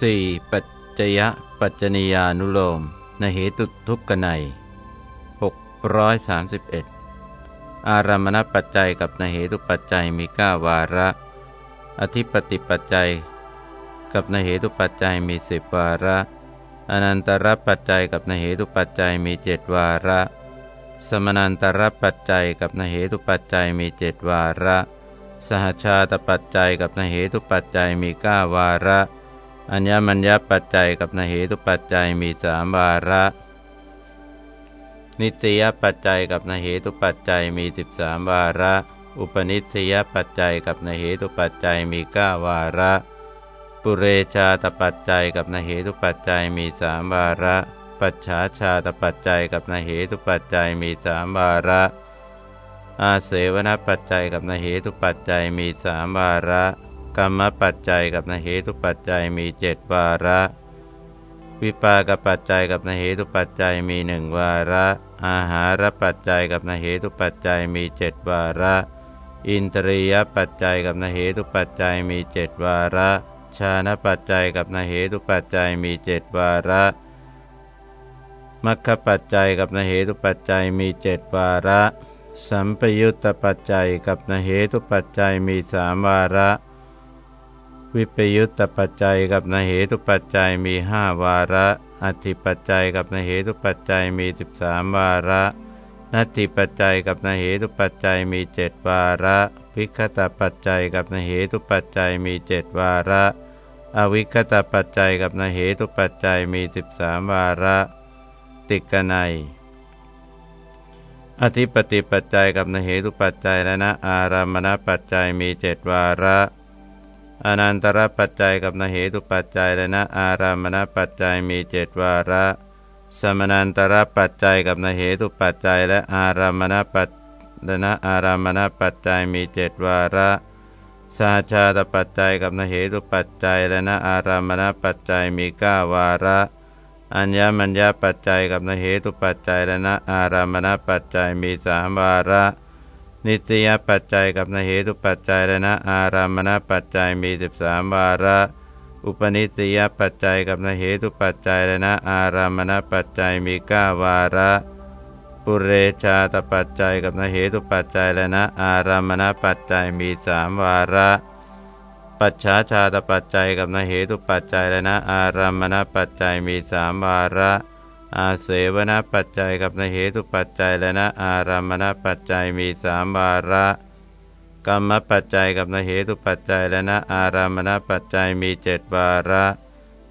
4. ปัจจยปัจจนียานุโลมนเหตุทุกขไน631 อารามณปัจจัยกับนเหตุปัจจัยมีก้าวาระ อธิปติปัจจัย กับนเหตุปัจจัยมีสิบวาระ อนันตรปัจจัยกับนเหตุปัจจัยมีเจ็ดวาระ สมนันตรปัจจัยกับนเหตุปัจจัยมีเจ็ดวาระ สหชาตปัจจัยกับนเหตุปัจจัยมีก้าวาระ อัญญมัญญปัจจัยกับนเหตุปัจจัยมีสามวาระ นิตยปัจจัยกับนเหตุปัจจัยมีสิบสามวาระ อุปนิสยปัจจัยกับนเหตุปัจจัยมีเก้าวาระ ปุเรชาตปัจจัยกับนเหตุปัจจัยมีสามวาระ ปัจฉาชาตปัจจัยกับนเหตุปัจจัยมีสามวาระอาเสวนปัจจัยกับนเหตุปัจจัยมีสามวาระ กรรมปัจจัยกับนเหตุปัจจัยมีเจ็ดวาระ วิปากปัจจัยกับนเหตุปัจจัยมีหนึ่งวาระ อาหารปัจจัยกับนเหตุปัจจัยมีเจ็ดวาระ อินทรียปัจจัยกับนเหตุปัจจัยมีเจ็ดวาระชาณปัจจัยกับนเหตุปัจจัยมีเจ็ดวาระมัคคปัจจัยกับนเหตุปัจจัยมีเจ็ดวาระ สัมปยุตตปัจจัยกับนเหตุปัจจัยมีสามวาระ วิปยุตตปัจจัยกับนเหตุปัจจัยมีห้าวาระ อธิปัจจัยกับนเหตุปัจจัยมีสิบสามวาระนัตติปัจจัยกับนเหตุปัจจัยมีเจ็ดวาระวิคตปัจจัยกับนเหตุปัจจัยมีเจ็ดวาระ อวิคตปัจจัยกับนเหตุปัจจัยมีสิบสามวาระ ติกนัยอธิปติปัจจัยกับนเหตุปัจจัยและนะอารามณปัจจัยมีเจ็ดวาระ อนันตรปัจจัยกับนเหตุปัจจัยและนะอารามณปัจจัยมีเจดวาระ สมนันตรปัจจัยกับนเหตุปัจจัยและอารามณปัจและนะอารามณปัจจัยมีเจดวาระสหชาตปัจจัยกับนเหตุปัจจัยและนะอารามณปัจจัยมีก้าวาระ อัญญมัญญปัจจัยกับนเหตุปัจจัยและนะอารามณปัจจัยมีสามวาระ นิตยปัจจัยกับนเหตุปัจจัยและนะอารามณปัจจัยมีสิบสามวาระ อุปนิสยปัจจัยกับนเหตุปัจจัยและนะอารามณปัจจัยมีเก้าวาระปุเรชาตปัจจัยกับนเหตุปัจจัยและนะอารามณปัจจัยมีสามวาระ ปัจฉาชาตปัจจัยกับนเหตุปัจจัยและนะอารามณปัจจัยมีสามวาระ อาเสวนปัจจัยกับนเหตุปัจจัยและนะอารามณปัจจัยมีสามวาระกรรมปัจจัยกับนเหตุปัจจัยและนะอารามณปัจจัยมีเจ็ดวาระ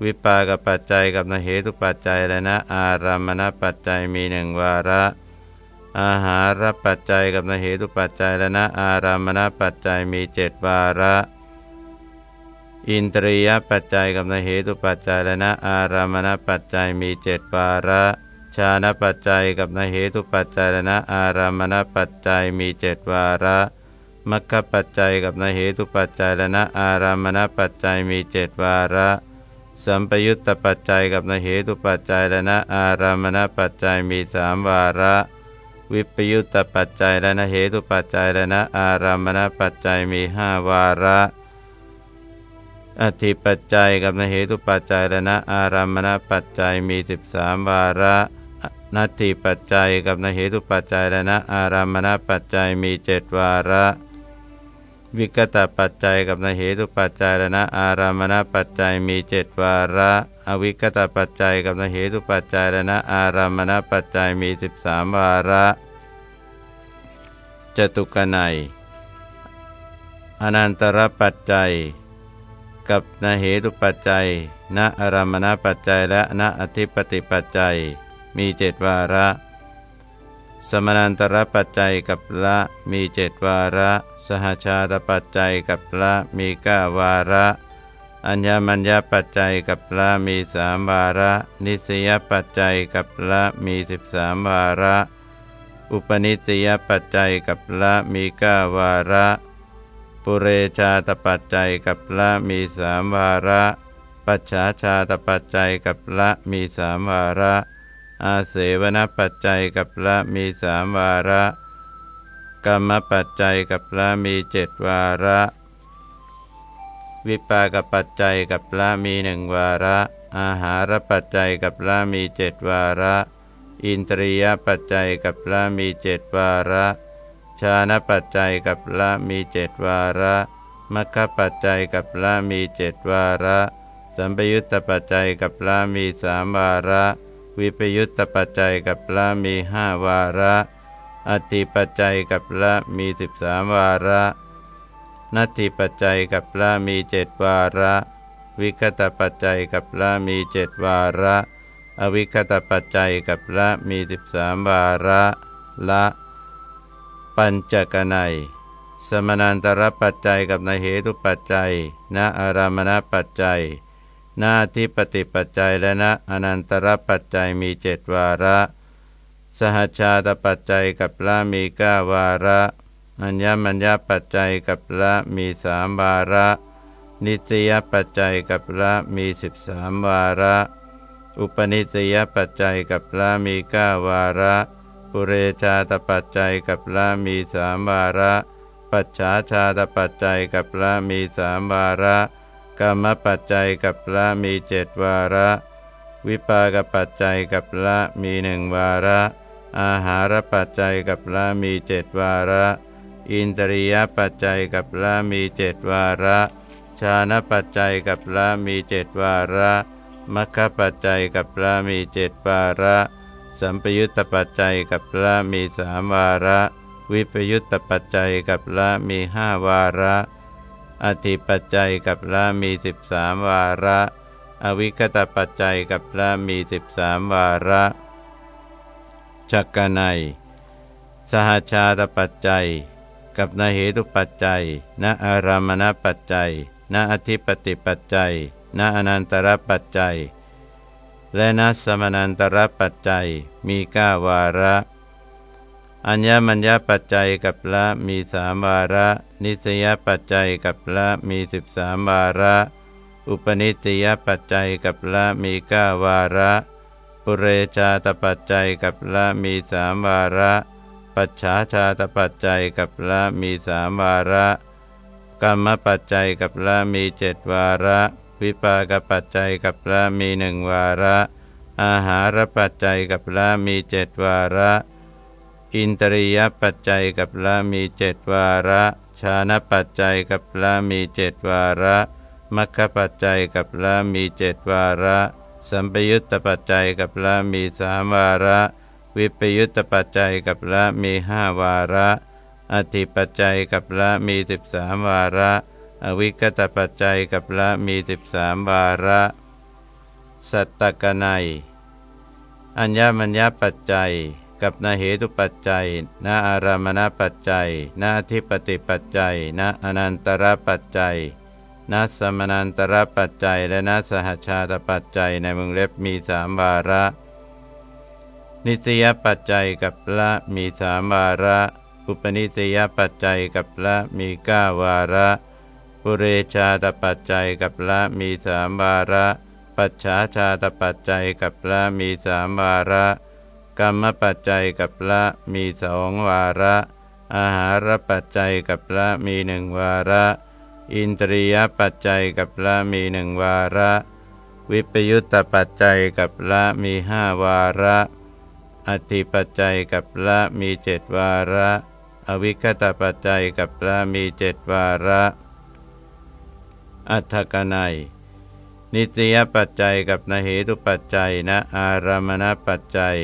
วิปากปัจจัยกับนเหตุปัจจัยและนะอารามณปัจจัยมีหนึ่งวาระ อาหารปัจจัยกับนเหตุปัจจัยและนะอารามณปัจจัยมีเจ็ดวาระ อินตรียปัจจัยกับนเหตุปัจจัยและนะอารามณปัจจัยมีเจ็ดวาระชาณปัจจัยกับนเหตุปัจจัยและนะอารามณปัจจัยมีเจ็ดวาระมัคคปัจจัยกับนเหตุปัจจัยและนะอารามณปัจจัยมีเจ็ดวาระ สัมปยุตตปัจจัยกับนเหตุปัจจัยและนะอารามณปัจจัยมีสามวาระ วิปยุตตปัจจัยและนะเหตุปัจจัยและนะอารามณปัจจัยมีห้าวาระ อธิปัจจัยกับนเหตุปัจจัยและนะอารามณปัจจัยมีสิบสามวาระนัตถิปัจจัยกับนเหตุปัจจัยและนะอารามณปัจจัยมีเจ็ดวาระ วิกตปัจจัยกับนเหตุปัจจัยและนะอารามณปัจจัยมีเจ็ดวาระ อวิกตปัจจัยกับนเหตุปัจจัยและนะอารามณปัจจัยมีสิบสามวาระจตุกนัยอนันตรปัจจัย กับนเหตุปัจจัย ณอารามณปัจจัยและณอธิปติปัจจัย มีเจดวาระ สมนันตรปัจจัยกับละมีเจดวาระ สหชาตปัจจัยกับละมีก้าวาระ อัญญมัญญปัจจัยกับละมีสามวาระ นิสยปัจจัยกับละมีสิบสามวาระ อุปนิสยปัจจัยกับละมีก้าวาระ ปุเรชาตปัจจัยกับละมีสามวาระ ปัจฉาชาตปัจจัยกับละมีสามวาระ อาเสวนปัจจัยกับละมีสามวาระกรรมปัจจัยกับละมีเจ็ดวาระ วิปากปัจจัยกับละมีหนึ่งวาระ อาหารปัจจัยกับละมีเจ็ดวาระ อินทรียปัจจัยกับละมีเจ็ดวาระ ชาณปัจจัยกับละมีเจ็ดวาระมัคคปัจจัยกับละมีเจ็ดวาระ สัมปยุตตปัจจัยกับละมีสามวาระ วิปยุตตปัจจัยกับละมีห้าวาระ อติปัจจัยกับละมีสิบสามวาระนัตถิปัจจัยกับละมีเจ็ดวาระ วิคตปัจจัยกับละมีเจ็ดวาระ อวิคตปัจจัยกับละมีสิบสามวาระ ละ ปัญจกนัย สมนันตรปัจจัยกับนเหตุปัจจัย ณอารามณปัจจัยนาทิปติปัจจัยและณอนันตรปัจจัยมีเจ็ดวาระ สหชาตปัจจัยกับละมีเก้าวาระ อัญญมัญญปัจจัยกับละมีสามวาระ นิสยปัจจัยกับละมีสิบสามวาระ อุปนิสยปัจจัยกับละมีเก้าวาระ ปุเรชาตปัจจัยกับละมีสามวาระ ปัจฉาชาตปัจจัยกับละมีสามวาระกรรมปัจจัยกับละมีเจ็ดวาระ วิปากปัจจัยกับละมีหนึ่งวาระ อาหารปัจจัยกับละมีเจ็ดวาระ อินตริยปัจจัยกับละมีเจดวาระ ชาณปัจจัยกับละมีเจดวาระมัคคปัจจัยกับละมีเจดวาระ สัมปยุตตปัจจัยกับละมีสามวาระ วิปยุตตปัจจัยกับละมีห้าวาระ อธิปัจจัยกับละมีสิบสามวาระ อวิคตปัจจัยกับละมีสิบสามวาระจักกนัยสหชาตปัจจัย กับนเหตุปัจจัยณอารามณปัจจัยณอธิปติปัจจัยณอนันตรปัจจัย และณสมนันตรปัจจัยมีก้าวาระ อัญญมัญญปัจจัยกับละมีสามวาระ นิสยปัจจัยกับละมีสิบสามวาระ อุปนิสยปัจจัยกับละมีก้าวาระ ปุเรชาตปัจจัยกับละมีสามวาระ ปัจฉาชาตปัจจัยกับละมีสามวาระ กรรมปัจจัยกับละมีเจ็ดวาระ วิปากปัจจัยกับละมีหนึ่งวาระ อาหารปัจจัยกับละมีเจ็ดวาระ อินตริยปัจจัยกับละมีเจ็ดวาระ ชาณปัจจัยกับละมีเจ็ดวาระมัคคปัจจัยกับละมีเจ็ดวาระ สัมปยุตตปัจจัยกับละมีสามวาระ วิปยุตตปัจจัยกับละมีห้าวาระ อธิปัจจัยกับละมีสิบสามวาระ อวิกตปัจจัยกับละมีสิบสามวาระ สัตตกนัย อัญญมัญญปัจจัย กับนาเหตุปัจจัยนาอารามณปัจจัยนาทิปติปัจจัยนาอนันตรปัจจัยนาสมนันตรปัจจัย และนาสหชาตปัจจัยในมึงเล็บมีสามวาระ นิสยปัจจัยกับละมีสามวาระ อุปนิสยปัจจัยกับละมีเก้าวาระ ปุเรชาตปัจจัยกับละมีสามวาระ ปัจฉาชาตปัจจัยกับละมีสามวาระกรรมปัจจัยกับละมีสองวาระ อาหารปัจจัยกับละมีหนึ่งวาระ อินทรียปัจจัยกับละมีหนึ่งวาระ วิปยุตตปัจจัยกับละมีห้าวาระอธิปัจจัยกับละมีเจ็ดวาระ อวิคตปัจจัยกับละมีเจ็ดวาระ อัฏฐกนัย นิสยปัจจัยกับนเหตุปัจจัยนะอารามณปัจจัย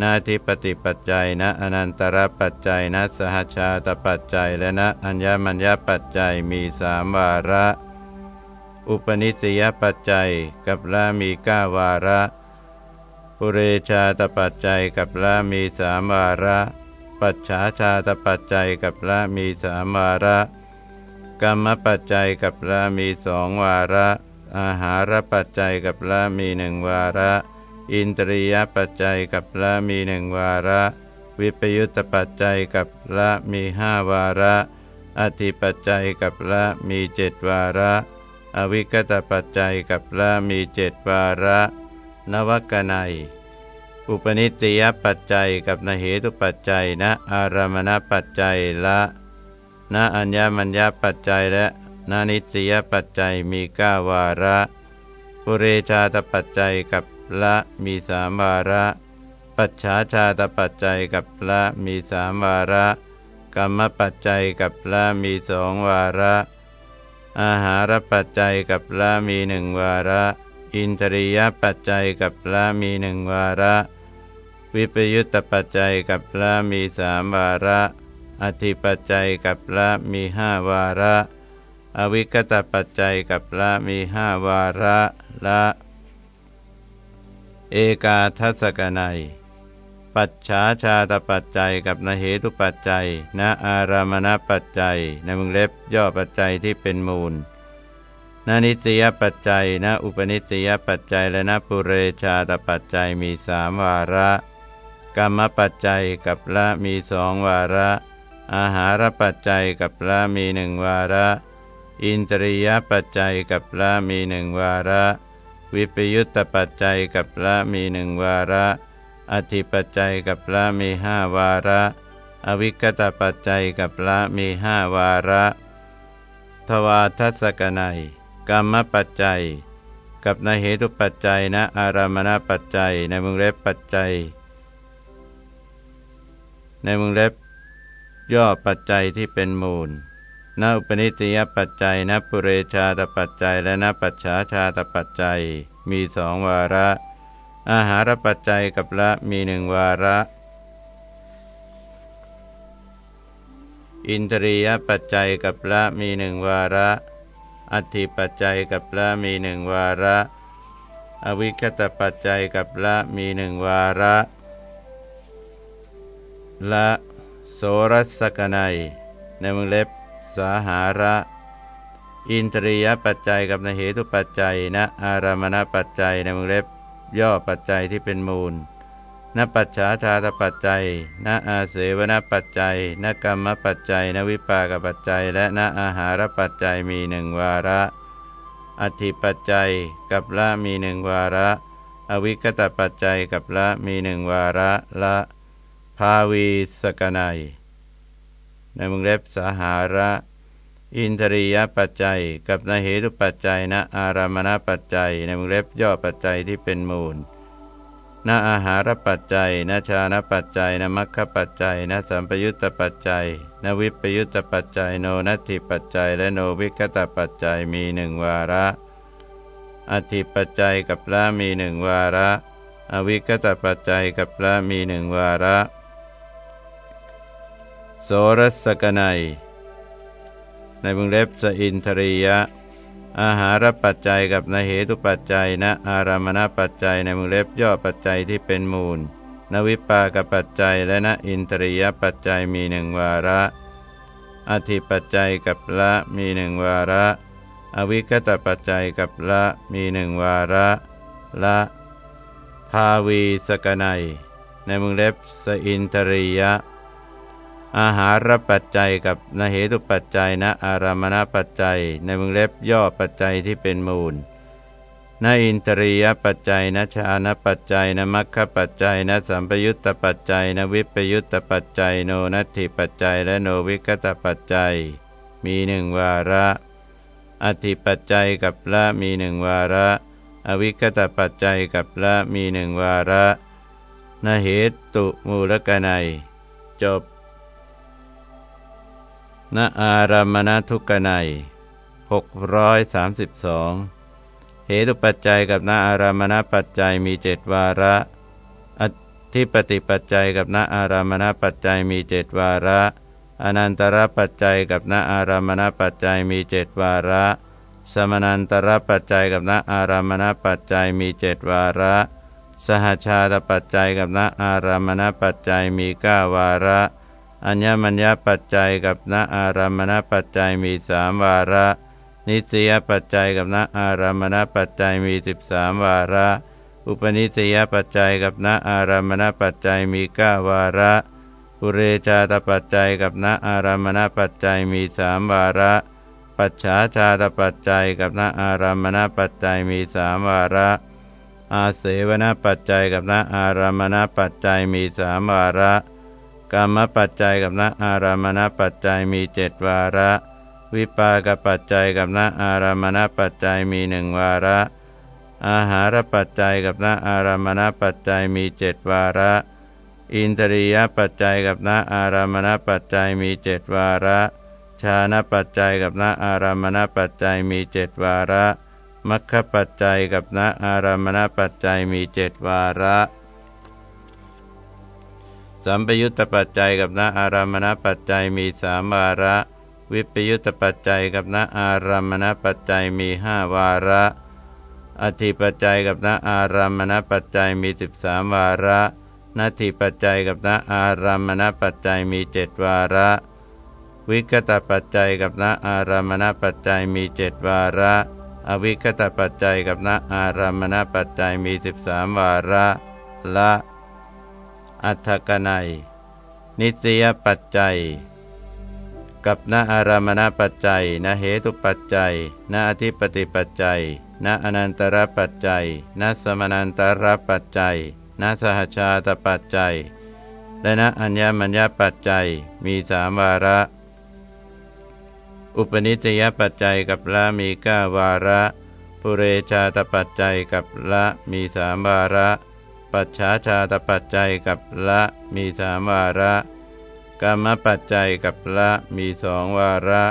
นาทิปติปัจจัยนะอนันตรปัจจัยนะสหชาตปัจจัย และนะอัญญมัญญปัจจัยมีสามวาระ อุปนิสยปัจจัยกับละมีก้าวาระ ปุเรชาตปัจจัยกับละมีสามวาระ ปัจฉาชาตปัจจัยกับละมีสามวาระ กรรมปัจจัยกับละมีสองวาระ อาหารปัจจัยกับละมีหนึ่งวาระ อินตรียปัจจัยกับละมีหนึ่งวาระ วิปยุตตปัจจัยกับละมีห้าวาระ อธิปัจจัยกับละมีเจ็ดวาระ อวิกตปัจจัยกับละมีเจ็ดวาระ นวกนัยอุปนิสติยปัจจัยกับนเหตุปัจจัยณอารามณปัจจัยละ ณอัญญมัญญปัจจัยและนานิสยปัจจัยมีเก้าวาระปุเรชาตปัจจัยกับละมีสามวาระ ปัจฉาชาตปัจจัยกับละมีสามวาระกรรมปัจจัยกับละมีสองวาระ อาหารปัจจัยกับละมีหนึ่งวาระ อินทรียปัจจัยกับละมีหนึ่งวาระ วิปยุตตปัจจัยกับละมีสามวาระ อธิปัจจัยกับละมีห้าวาระ อวิกตปัจจัยกับละมีห้าวาระละ เอกาทัศกนัย ปัจฉาชาตปัจจัยกับนเหตุปัจจัยณอารามณปัจจัยในมึงเล็บย่อปัจจัยที่เป็นมูลนนิตยปัจจัยณอุปนิตยปัจจัยและณปุเรชาตปัจจัยมีสามวาระ กรรมปัจจัยกับละมีสองวาระ อาหารปัจจัยกับละมีหนึ่งวาระ อินตริยปัจจัยกับละมีหนึ่งวาระ วิปยุตตปัจจัยกับละมีหนึ่งวาระ อธิปัจจัยกับละมีห้าวาระ อวิกตปัจจัยกับละมีห้าวาระ ทวาทัศกนัยกรรมปัจจัย กับนเหตุปัจจัยนะอารามณปัจจัยในมึงเล็บปัจจัย ในมึงเล็บ ย่อปัจจัยที่เป็นมูลนอุปนิสติยปัจจัยนปุเรชาตปัจจัย และนปัจฉาชาตปัจจัย มีสองวาระ อาหารปัจจัยกับละมีหนึ่งวาระ อินทรียปัจจัยกับละมีหนึ่งวาระ อัติปัจจัยกับละมีหนึ่งวาระ อวิคตปัจจัยกับละมีหนึ่งวาระละ โสรัสกนัยในมึงเล็บ สาหาระ อินทรียปัจจัยกับนเหตุปัจจัยณอารามณปัจจัยในมือเล็บ ย่อปัจจัยที่เป็นมูลนปัจฉาชาตปัจจัยณอาเสวนปัจจัยณกรรมปัจจัยณวิปากปัจจัย และณอาหารปัจจัยมีหนึ่งวาระ อธิปัจจัยกับละมีหนึ่งวาระ อวิกตปัจจัยกับละมีหนึ่งวาระละ ภาวีสกนัย ในมงเล็บสาหาระ อินทรียปัจจัย กับนเหตุปัจจัยณอารามณปัจจัย ในมงเล็บย่อปัจจัยที่เป็นมูลณอาหารปัจจัยณชานปัจจัยณมัคคปัจจัยณสัมปยุตตปัจจัยณวิปยุตตปัจจัยโนนัตถิปัจจัย และโนวิกตปัจจัยมีหนึ่งวาระ อธิปัจจัยกับละมีหนึ่งวาระ อวิกตปัจจัยกับละมีหนึ่งวาระ โสรสกนัย ในวงเล็บสอินทรียะ อาหารปัจจัยกับนเหตุปัจจัยนะอารามณปัจจัยในวงเล็บย่อปัจจัยที่เป็นมูล นวิปากปัจจัยและนอินทรียปัจจัยมีหนึ่งวาระ อธิปัจจัยกับละมีหนึ่งวาระ อวิกตปัจจัยกับละมีหนึ่งวาระละภาวีสกนัย ในวงเล็บสอินทรียะ อาหารปัจจัยกับนเหตุปัจจัยนะอารามณปัจจัย ในวงเล็บย่อปัจจัยที่เป็นมูลนอินทรียปัจจัยนชานปัจจัยนมัคคปัจจัยนสัมปยุตตปัจจัย นวิปยุตตปัจจัย โนนัตถิปัจจัย และโนวิกตปัจจัย มีหนึ่งวาระ อธิปัจจัยกับละมีหนึ่งวาระ อวิกตปัจจัยกับละมีหนึ่งวาระนเหตุมูลกนัย จบ ณอารามณทุกนัย632 เหตุปัจจัยกับณอารามณปัจจัยมีเจ็ดวาระ อธิปติปัจจัยกับณอารามณปัจจัยมีเจ็ดวาระ อนันตรปัจจัยกับณอารามณปัจจัยมีเจ็ดวาระ สมนันตรปัจจัยกับณอารามณปัจจัยมีเจ็ดวาระ สหชาตปัจจัยกับณอารามณปัจจัยมีเก้าวาระ อัญญมัญญปัจจัยกับณอารามณปัจจัยมีสามวาระ นิสยปัจจัยกับณอารามณปัจจัยมีสิบสามวาระ อุปนิสยปัจจัยกับณอารามณปัจจัยมีเก้าวาระปุเรชาตปัจจัยกับณอารามณปัจจัยมีสามวาระ ปัจฉาชาตปัจจัยกับณอารามณปัจจัยมีสามวาระ อาเสวนปัจจัยกับณอารามณปัจจัยมีสามวาระ กรรมปัจจัยกับนอารามณปัจจัยมีเจ็ดวาระ วิปากปัจจัยกับณอารามณปัจจัยมีหนึ่งวาระ อาหารปัจจัยกับณอารามณปัจจัยมีเจ็ดวาระ อินทรียปัจจัยกับณอารามณปัจจัยมีเจ็ดวาระชาณปัจจัยกับณอารามณปัจจัยมีเจ็ดวาระมัคคปัจจัยกับณอารามณปัจจัยมีเจ็ดวาระ สัมปยุตตปัจจัยกับณอารามณปัจจัยมีสามวาระ วิปยุตตปัจจัยกับณอารามณปัจจัยมีห้าวาระ อธิปัจจัยกับณอารามณปัจจัยมีสิบสามวาระนาทีปัจจัยกับณอารามณปัจจัยมีเจ็ดวาระ วิกตปัจจัยกับณอารามณปัจจัยมีเจ็ดวาระ อวิกตปัจจัยกับณอารามณปัจจัยมีสิบสามวาระ ละ อัฏฐกนัย นิสยปัจจัย กับณอารามณปัจจัยณเหตุปัจจัยณอธิปติปัจจัยณอนันตรปัจจัยณสมนันตรปัจจัยณสหชาตปัจจัย และณอัญญมัญญปัจจัยมีสามวาระ อุปนิสยปัจจัยกับละมีเก้าวาระ ปุเรชาตปัจจัยกับละมีสามวาระ ปัจฉาชาตปัจจัยกับละมีสามวาระกรรมปัจจัยกับละมีสองวาระ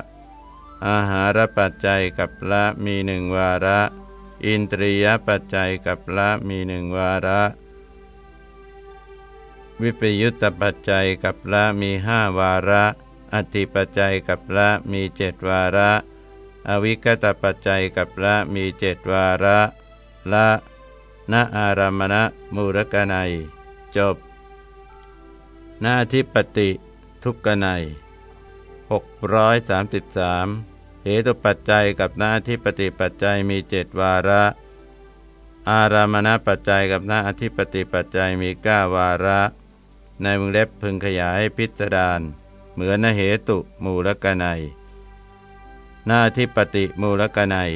อาหารปัจจัยกับละมีหนึ่งวาระ อินทรียปัจจัยกับละมีหนึ่งวาระ วิปยุตตปัจจัยกับละมีห้าวาระ อธิปัจจัยกับละมีเจ็ดวาระ อวิกตปัจจัยกับละมีเจ็ดวาระ ละ ณอารามณมูรกนัย จบนาทิปติทุกกนัย633เหตุปัจจัยกับนาทิปติปัจจัยมีเจ็ดวาระ อารามณปัจจัยกับนาอธิปติปัจจัยมีเก้าวาระ ในวงเล็บพึงขยายพิสดารเหมือนนเหตุมูลกนัยนาทิปติมูลกนัย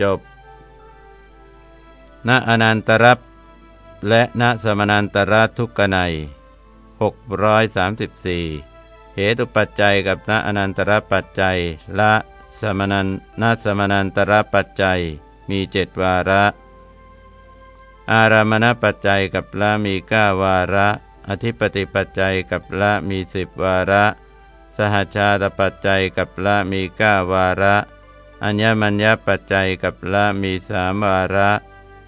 จบ ณอนันตรับและณสมนันตรทุกนัย634 เหตุปัจจัยกับณอนันตรปัจจัย ละสมนันณสมนันตรปัจจัยมีเจ็ดวาระ อารามณปัจจัยกับละมีเก้าวาระ อธิปติปัจจัยกับละมีสิบวาระ สหชาตปัจจัยกับละมีเก้าวาระ อัญญมัญญปัจจัยกับละมีสามวาระ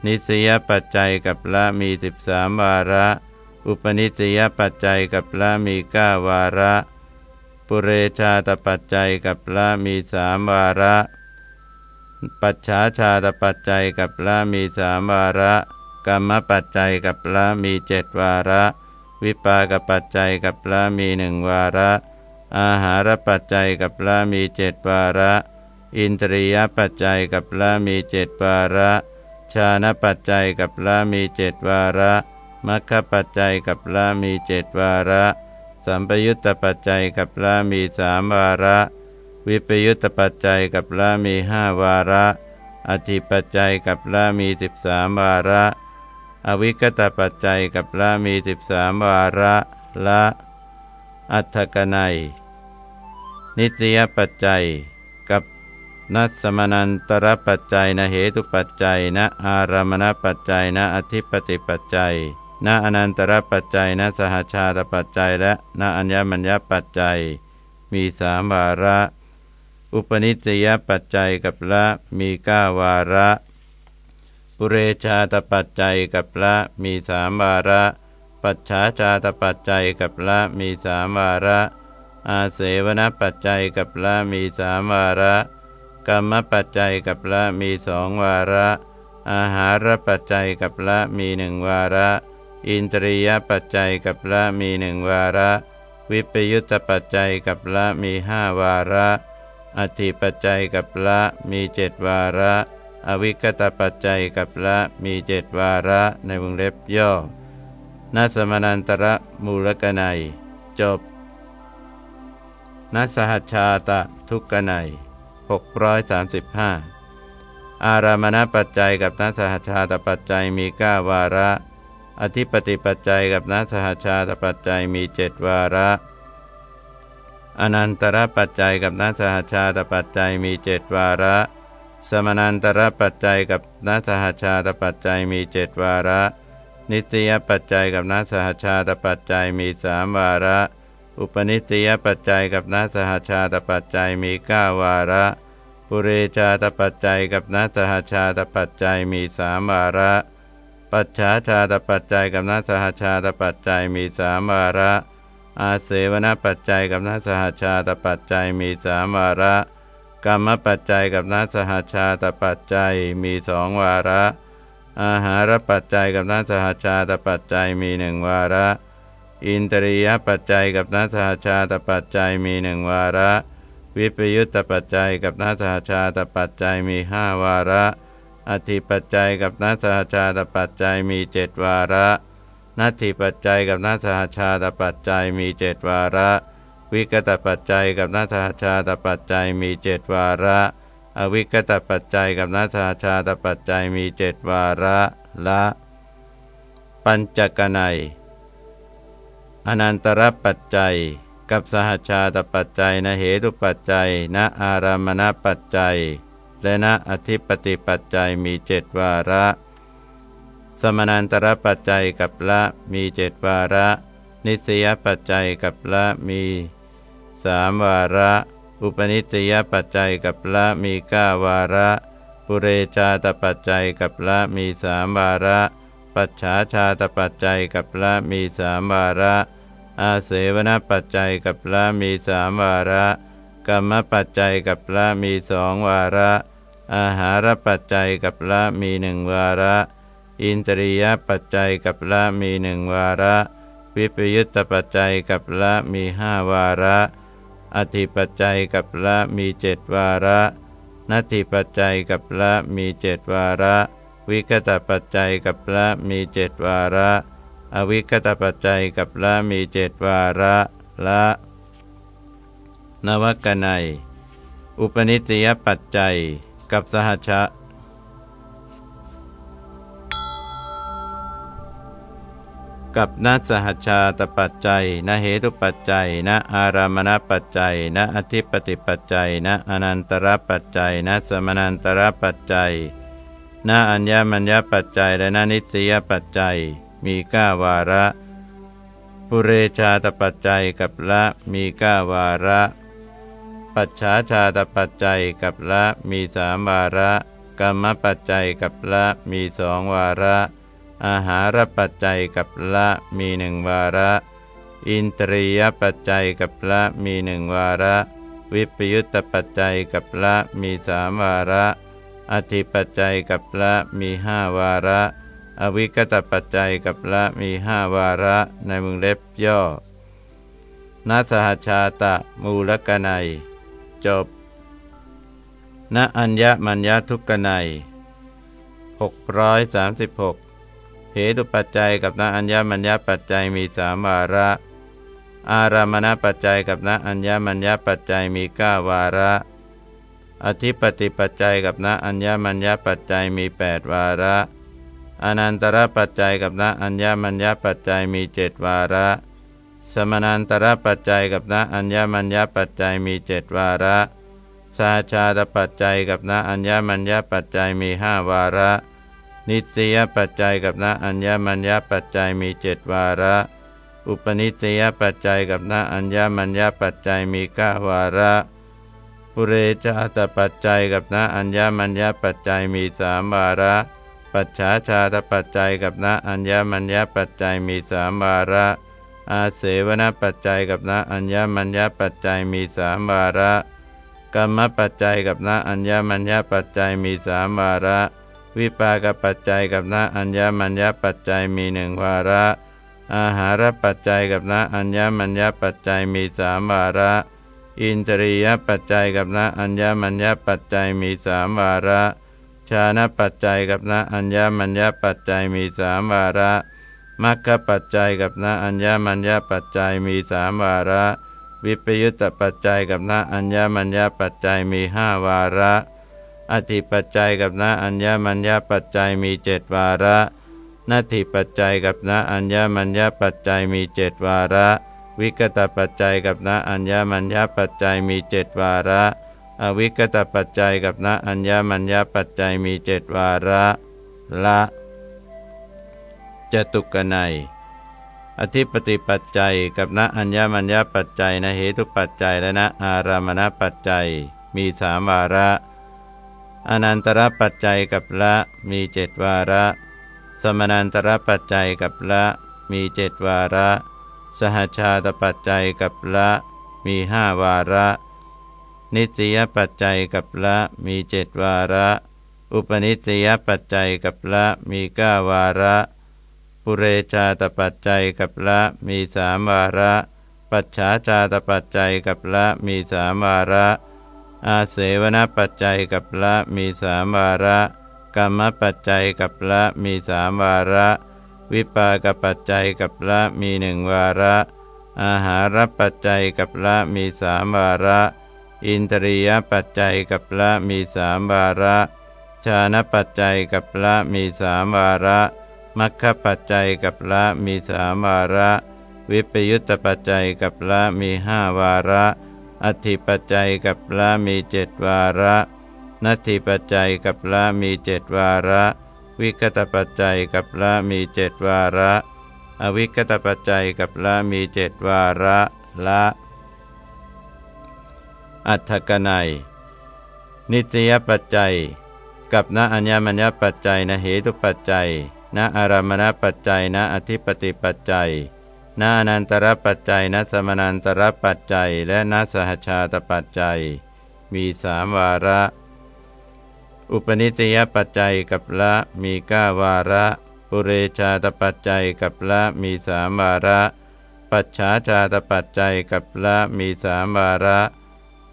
นิสยปัจจัยกับละมีสิบสามวาระ อุปนิสยปัจจัยกับละมีเก้าวาระ ปุเรชาตปัจจัยกับละมีสามวาระ ปัจฉาชาตปัจจัยกับละมีสามวาระกรรมปัจจัยกับละมีเจ็ดวาระ วิปากปัจจัยกับละมีหนึ่งวาระ อาหารปัจจัยกับละมีเจ็ดวาระ อินทรียปัจจัยกับละมีเจ็ดวาระ ชาณปัจจัยกับละมีเจ็ดวาระมัคคปัจจัยกับละมีเจ็ดวาระ สัมปยุตตปัจจัยกับละมีสามวาระ วิปยุตตปัจจัยกับละมีห้าวาระ อธิปัจจัยกับละมีสิบสามวาระ อวิกตปัจจัยกับละมีสิบสามวาระละอัฏฐกนัย นิสยปัจจัย นัสมนันตรปัจจัยนเหตุปัจจัยนอารามณปัจจัยนอธิปติปัจจัยนอนันตรปัจจัยนสหชาตปัจจัย และนอัญญมัญญปัจจัย มีสามวาระ อุปนิสยปัจจัยกับละมีเก้าวาระ ปุเรชาตปัจจัยกับละมีสามวาระ ปัจฉาชาตปัจจัยกับละมีสามวาระ อาเสวนปัจจัยกับละมีสามวาระ กรรมปัจจัยกับละมีสองวาระ อาหารปัจจัยกับละมีหนึ่งวาระ อินทรียปัจจัยกับละมีหนึ่งวาระ วิปยุตตปัจจัยกับละมีห้าวาระ อธิปัจจัยกับละมีเจ็ดวาระ อวิกตปัจจัยกับละมีเจ็ดวาระในวงเล็บย่อนัสมนันตระมูลกนัย จบนัสหัชาตะทุกกนัย 635 อารามณปัจจัยกับนัสหชาตปัจจัยมีเก้าวาระ อธิปติปัจจัยกับนัสหชาตปัจจัยมีเจ็ดวาระ อนันตรปัจจัยกับนัสหชาตปัจจัยมีเจดวาระ สมนันตรปัจจัยกับนัสหชาตปัจจัยมีเจดวาระ นิตยปัจจัยกับนัสหชาตปัจจัยมีสามวาระ อุปนิตยปัจจัยกับนัสหชาตปัจจัยมีเก้าวาระ ปุเรชาตปัจจัยกับนัสหชาตปัจจัยมีสามวาระ ปัจฉาชาตปัจจัยกับนัสหชาตปัจจัยมีสามวาระ อาเสวนปัจจัยกับนัสหชาตปัจจัยมีสามวาระกรรมปัจจัยกับนัสหชาตปัจจัยมีสองวาระ อาหารปัจจัยกับนัสหชาตปัจจัยมีหนึ่งวาระ อินตรียปัจจัยกับนัสหชาตปัจจัยมีหนึ่งวาระ วิปยุตตปัจจัยกับนัสหชาตปัจจัยมีห้าวาระ อธิปัจจัยกับนัสหชาตปัจจัยมีเจ็ดวาระนัตถิปัจจัยกับนัสหชาตปัจจัยมีเจดวาระ วิกตปัจจัยกับนัสหชาตปัจจัยมีเจดวาระ อวิกตปัจจัยกับนัสหชาตปัจจัยมีเจดวาระละ ปัญจกนัย อนันตรปัจจัย กับสหชาตปัจจัยนเหตุปัจจัย ณอารามณปัจจัย และณอธิปติปัจจัยมีเจดวาระ สมนันตรปัจจัยกับละมีเจ็ดวาระ นิสยปัจจัยกับละมีสามวาระ อุปนิสยปัจจัยกับละมีเก้าวาระ ปุเรชาตปัจจัยกับละมีสามวาระ ปัจฉาชาตปัจจัยกับละมีสามวาระ อาเสวนปัจจัยกับละมีสามวาระกรรมปัจจัยกับละมีสองวาระ อาหารปัจจัยกับละมีหนึ่งวาระ อินตรียปัจจัยกับละมีหนึ่งวาระ วิปยุตตปัจจัยกับละมีห้าวาระ อธิปัจจัยกับละมีเจ็ดวาระนัตถิปัจจัยกับละมีเจ็ดวาระ วิกตปัจจัยกับละมีเจ็ดวาระ อวิกตปัจจัยกับละมีเจ็ดวาระละนวกนัย อุปนิสยปัจจัยกับสหชะกับนัสหชาตปัจจัยนเหตุปัจจัยนอารามณปัจจัยนอธิปติปัจจัยนอนันตรปัจจัยนสมนันตรปัจจัย นาอัญญมัญญปัจจัยและนานิสยปัจจัย มีก้าวาระ ปุเรชาตปัจจัยกับละมีก้าวาระ ปัจฉาชาตปัจจัยกับละมีสามวาระกรรมปัจจัยกับละมีสองวาระ อาหารปัจจัยกับละมีหนึ่งวาระ อินตรียปัจจัยกับละมีหนึ่งวาระ วิปยุตตปัจจัยกับละมีสามวาระ อธิปัจจัยกับละมีห้าวาระ อวิกตปัจจัยกับละมีห้าวาระในมึงเล็บย่อนาสหชาตะมูลกนัย จบณอัญญมัญญทุกนัย636เหตุปัจจัยกับนอัญญมัญญปัจจัยมีสามวาระ อารามณปัจจัยกับนอัญญมัญญปัจจัยมีเก้าวาระ อธิปติปัจจัยกับนอัญญมัญญปัจจัยมีแปดวาระ อนันตรปัจจัยกับนอัญญมัญญปัจจัยมีเจ็ดวาระ สมนันตรปัจจัยกับนอัญญมัญญปัจจัยมีเจ็ดวาระสาชาตปัจจัยกับนอัญญมัญญปัจจัยมีห้าวาระ นิสยปัจจัยกับนะอัญญมัญญปัจจัยมีเจ็ดวาระ อุปนิสยปัจจัยกับนะอัญญมัญญปัจจัยมีก้าวาระ ปุเรจาตปัจจัยกับนะอัญญมัญญปัจจัยมีสามวาระ ปัจฉาชาตปัจจัยกับนะอัญญมัญญปัจจัยมีสามวาระ อาเสวนปัจจัยกับนะอัญญมัญญปัจจัยมีสามวาระกรรมปัจจัยกับนะอัญญมัญญปัจจัยมีสามวาระ วิปากปัจจัยกับนะอัญญมัญญปัจจัยมีหนึ่งวาระ อาหารปัจจัยกับนะอัญญมัญญปัจจัยมีสามวาระ อินทรียปัจจัยกับนะอัญญมัญญปัจจัยมีสามวาระชานะปัจจัยกับนะอัญญมัญญปัจจัยมีสามวาระมัคคปัจจัยกับนะอัญญมัญญปัจจัยมีสามวาระ วิปยุตตปัจจัยกับนะอัญญมัญญปัจจัยมีห้าวาระ อธิปัจจัยกับนะอัญญมัญญปัจจัยมีเจดวาระนาทิปัจจัยกับนะอัญญมัญญปัจจัยมีเจดวาระ วิกตปัจจัยกับณอัญญมัญญปัจจัยมีเจ็ดวาระ อวิกตปัจจัยกับณอัญญมัญญปัจจัยมีเจ็ดวาระ ละจตุกนัยอธิปติปัจจัยกับณอัญญมัญญปัจจัยนะเหตุปัจจัยและณอารามณปัจจัยมีสามวาระ อนันตรปัจจัยกับละมีเจ็ดวาระ สมนันตรปัจจัยกับละมีเจ็ดวาระ สหชาตปัจจัยกับละมีห้าวาระ นิสยปัจจัยกับละมีเจ็ดวาระ อุปนิสยปัจจัยกับละมีเก้าวาระ ปุเรชาตปัจจัยกับละมีสามวาระ ปัจฉาชาตปัจจัยกับละมีสามวาระ อาเสวนปัจจัยกับละมีสามวาระ กรรมปัจจัยกับละมีสามวาระ วิปากปัจจัยกับละมีหนึ่งวาระ อาหารปัจจัยกับละมีสามวาระ อินทรียปัจจัยกับละมีสามวาระชาณปัจจัยกับละมีสามวาระมัคคปัจจัยกับละมีสามวาระ วิปยุตตปัจจัยกับละมีห้าวาระอธิปัจจัยกับละมีเจ็ดวาระ นัตถิปัจจัยกับละมีเจ็ดวาระ วิกตปัจจัยกับละมีเจ็ดวาระ อวิกตปัจจัยกับละมีเจ็ดวาระละ อัฏฐกนัย นิตยปัจจัย กับณอัญญมัญญปัจจัยนเหตุปัจจัยณอารามณปัจจัยณอธิปติปัจจัยณอนันตรปัจจัยณสมนันตรปัจจัย และณสหชาตปัจจัย มีสามวาระ อุปนิสยปัจจัยกับละมีก้าวาระ ปุเรชาตปัจจัยกับละมีสามวาระ ปัจฉาชาตปัจจัยกับละมีสามวาระ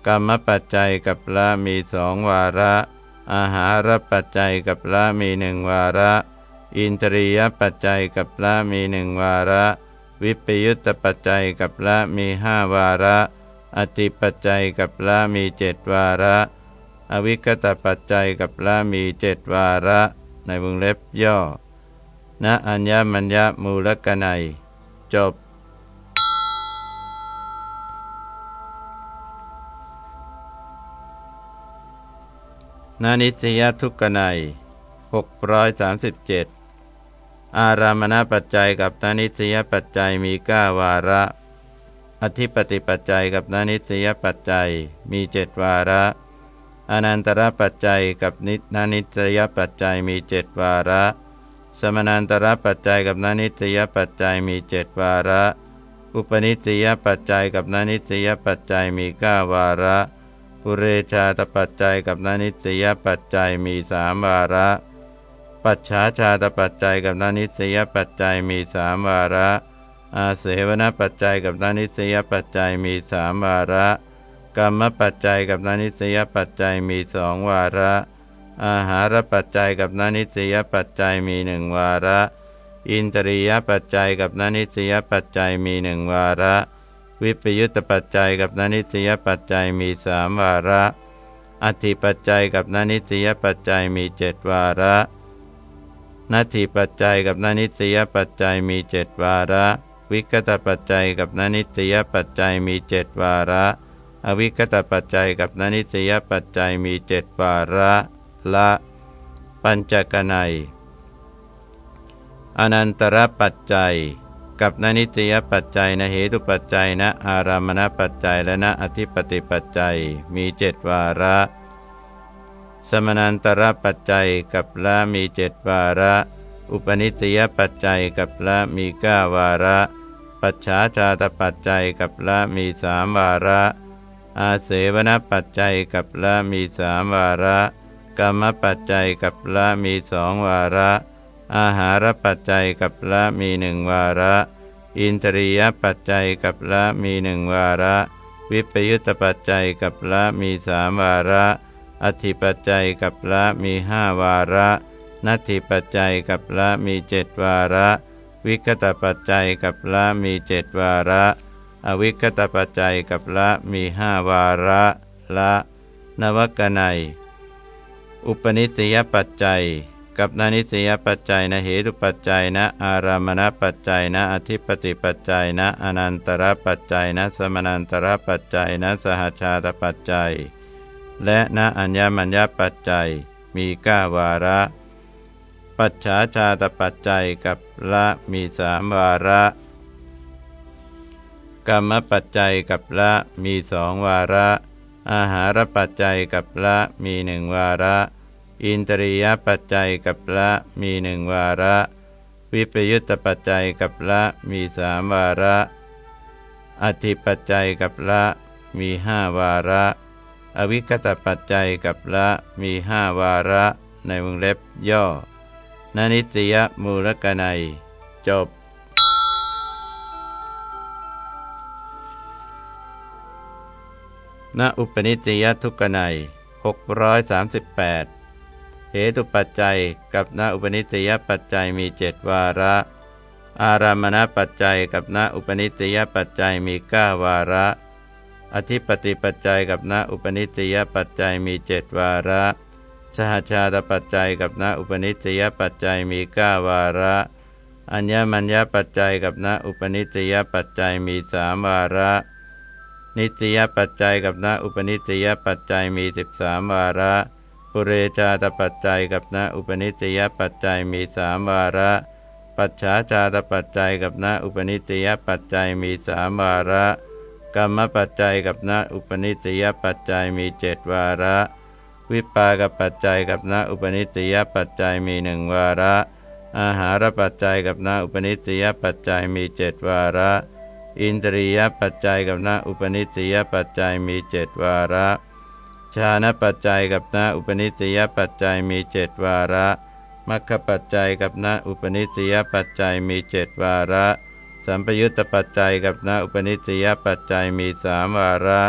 กรรมปัจจัยกับละมีสองวาระ อาหารปัจจัยกับละมีหนึ่งวาระ อินทรียปัจจัยกับละมีหนึ่งวาระ วิปยุตตปัจจัยกับละมีห้าวาระอธิปัจจัยกับละมีเจ็ดวาระ อวิกตปัจจัยกับละมีเจ็ดวาระ ในวงเล็บย่อ ณอัญญมัญญมูลกนัย จบ นานิสยทุกกนัย637อารามณปัจจัยกับนานิสยปัจจัยมีก้าวาระ อธิปติปัจจัยกับนานิสยปัจจัยมีเจ็ดวาระ อนันตรปัจจัยกับนินานิสยปัจจัยมีเจ็ดวาระ สมนันตรปัจจัยกับนานิสยปัจจัยมีเจ็ดวาระ อุปนิสยปัจจัยกับนานิสยปัจจัยมีเก้าวาระ ปุเรชาตปัจจัยกับนานิสยปัจจัยมีสามวาระ ปัจฉาชาตปัจจัยกับนานิสยปัจจัยมีสามวาระ อาเสวนปัจจัยกับนานิสยปัจจัยมีสามวาระ กรรมปัจจัยกับนานิสยปัจจัยมีสองวาระ อาหารปัจจัยกับนานิสยปัจจัยมีหนึ่งวาระ อินตรียปัจจัยกับนานิสยปัจจัยมีหนึ่งวาระ วิปยุตตปัจจัยกับนานิสยปัจจัยมีสามวาระอธิปัจจัยกับนานิสยปัจจัยมีเจ็ดวาระนาทีปัจจัยกับนานิสยปัจจัยมีเจ็ดวาระ วิกตปัจจัยกับนานิสยปัจจัยมีเจ็ดวาระ อวิกตปัจจัยกับนนิสยปัจจัยมีเจ็ดวาระละ ปัญจกนัย อนันตรปัจจัย กับนนิตยปัจจัยนเหตุปัจจัยนะอารามณปัจจัยและณอธิปติปัจจัยมีเจ็ดวาระ สมนันตรปัจจัยกับละมีเจ็ดวาระ อุปนิสยปัจจัยกับละมีเก้าวาระ ปัจฉาชาตปัจจัยกับละมีสามวาระ อาเสวนปัจจัยกับละมีสามวาระ กรรมปัจจัยกับละมีสองวาระ อาหารปัจจัยกับละมีหนึ่งวาระ อินทรียปัจจัยกับละมีหนึ่งวาระ วิปยุตตปัจจัยกับละมีสามวาระ อธิปัจจัยกับละมีห้าวาระนัตถิปัจจัยกับละมีเจ็ดวาระ วิกตปัจจัยกับละมีเจ็ดวาระ อวิกตปัจจัยกับละมีห้าวาระละนวกนัย อุปนิสยปัจจัย กับนานิสยปัจจัยนะเหตุปัจจัยนะอารามณปัจจัยนะอธิปติปัจจัยนะอนันตรปัจจัยนะสมนันตรปัจจัยนะสหชาตปัจจัย และณอัญญมัญญปัจจัย มีก้าวาระ ปัจฉาชาตปัจจัยกับละมีสามวาระ กรรมปัจจัยกับละมีสองวาระ อาหารปัจจัยกับละมีหนึ่งวาระ อินตรียปัจจัยกับละมีหนึ่งวาระ วิปยุตตปัจจัยกับละมีสามวาระ อธิปัจจัยกับละมีห้าวาระ อวิคตปัจจัยกับละมีห้าวาระในวงเล็บย่อนานิตยมูลกนัย จบ ณอุปนิตยทุกนัย638 เหตุปัจจัยกับณอุปนิสยปัจจัยมีเจ็ดวาระ อารามณปัจจัยกับณอุปนิสยปัจจัยมีเก้าวาระ อธิปติปัจจัยกับณอุปนิสยปัจจัยมีเจ็ดวาระ สหชาตปัจจัยกับณอุปนิสยปัจจัยมีเก้าวาระ อัญญมัญญปัจจัยกับณอุปนิสยปัจจัยมีสามวาระ นิสยปัจจัยกับณอุปนิสยปัจจัยมีสิบสามวาระ ปุเรชาตปัจจัยกับณอุปนิสยปัจจัยมีสามวาระ ปัจฉาชาตปัจจัยกับณอุปนิสยปัจจัยมีสามวาระ กรรมปัจจัยกับณอุปนิสยปัจจัยมีเจ็ดวาระ วิปากปัจจัยกับณอุปนิสยปัจจัยมีหนึ่งวาระ อาหารปัจจัยกับณอุปนิสยปัจจัยมีเจ็ดวาระ อินทรียปัจจัยกับณอุปนิสยปัจจัยมีเจ็ดวาระชานะปัจจัยกับณอุปนิสยปัจจัยมีเจ็ดวาระมัคคปัจจัยกับณอุปนิสยปัจจัยมีเจ็ดวาระ สัมปยุตตปัจจัยกับณอุปนิสยปัจจัยมีสามวาระ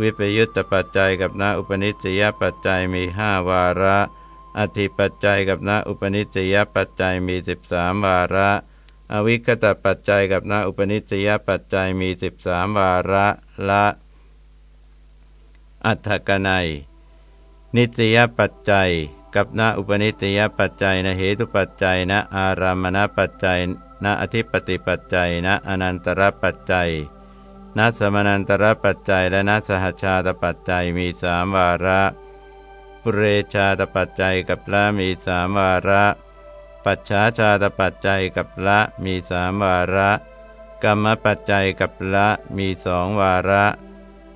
วิปยุตตปัจจัยกับณอุปนิสยปัจจัยมีห้าวาระอธิปัจจัยกับณอุปนิสยปัจจัยมีสิบสามวาระ อวิคตปัจจัยกับณอุปนิสยปัจจัยมีสิบสามวาระละ อัฏฐกนัย นิสยปัจจัย กับณอุปนิสยปัจจัยนเหตุปัจจัยณอารามณปัจจัยณอธิปติปัจจัยณอนันตรปัจจัยณสมนันตรปัจจัยและณสหชาตปัจจัยมีสามวาระ ปุเรชาตปัจจัยกับละมีสามวาระ ปัจฉาชาตปัจจัยกับละมีสามวาระ กรรมปัจจัยกับละมีสองวาระ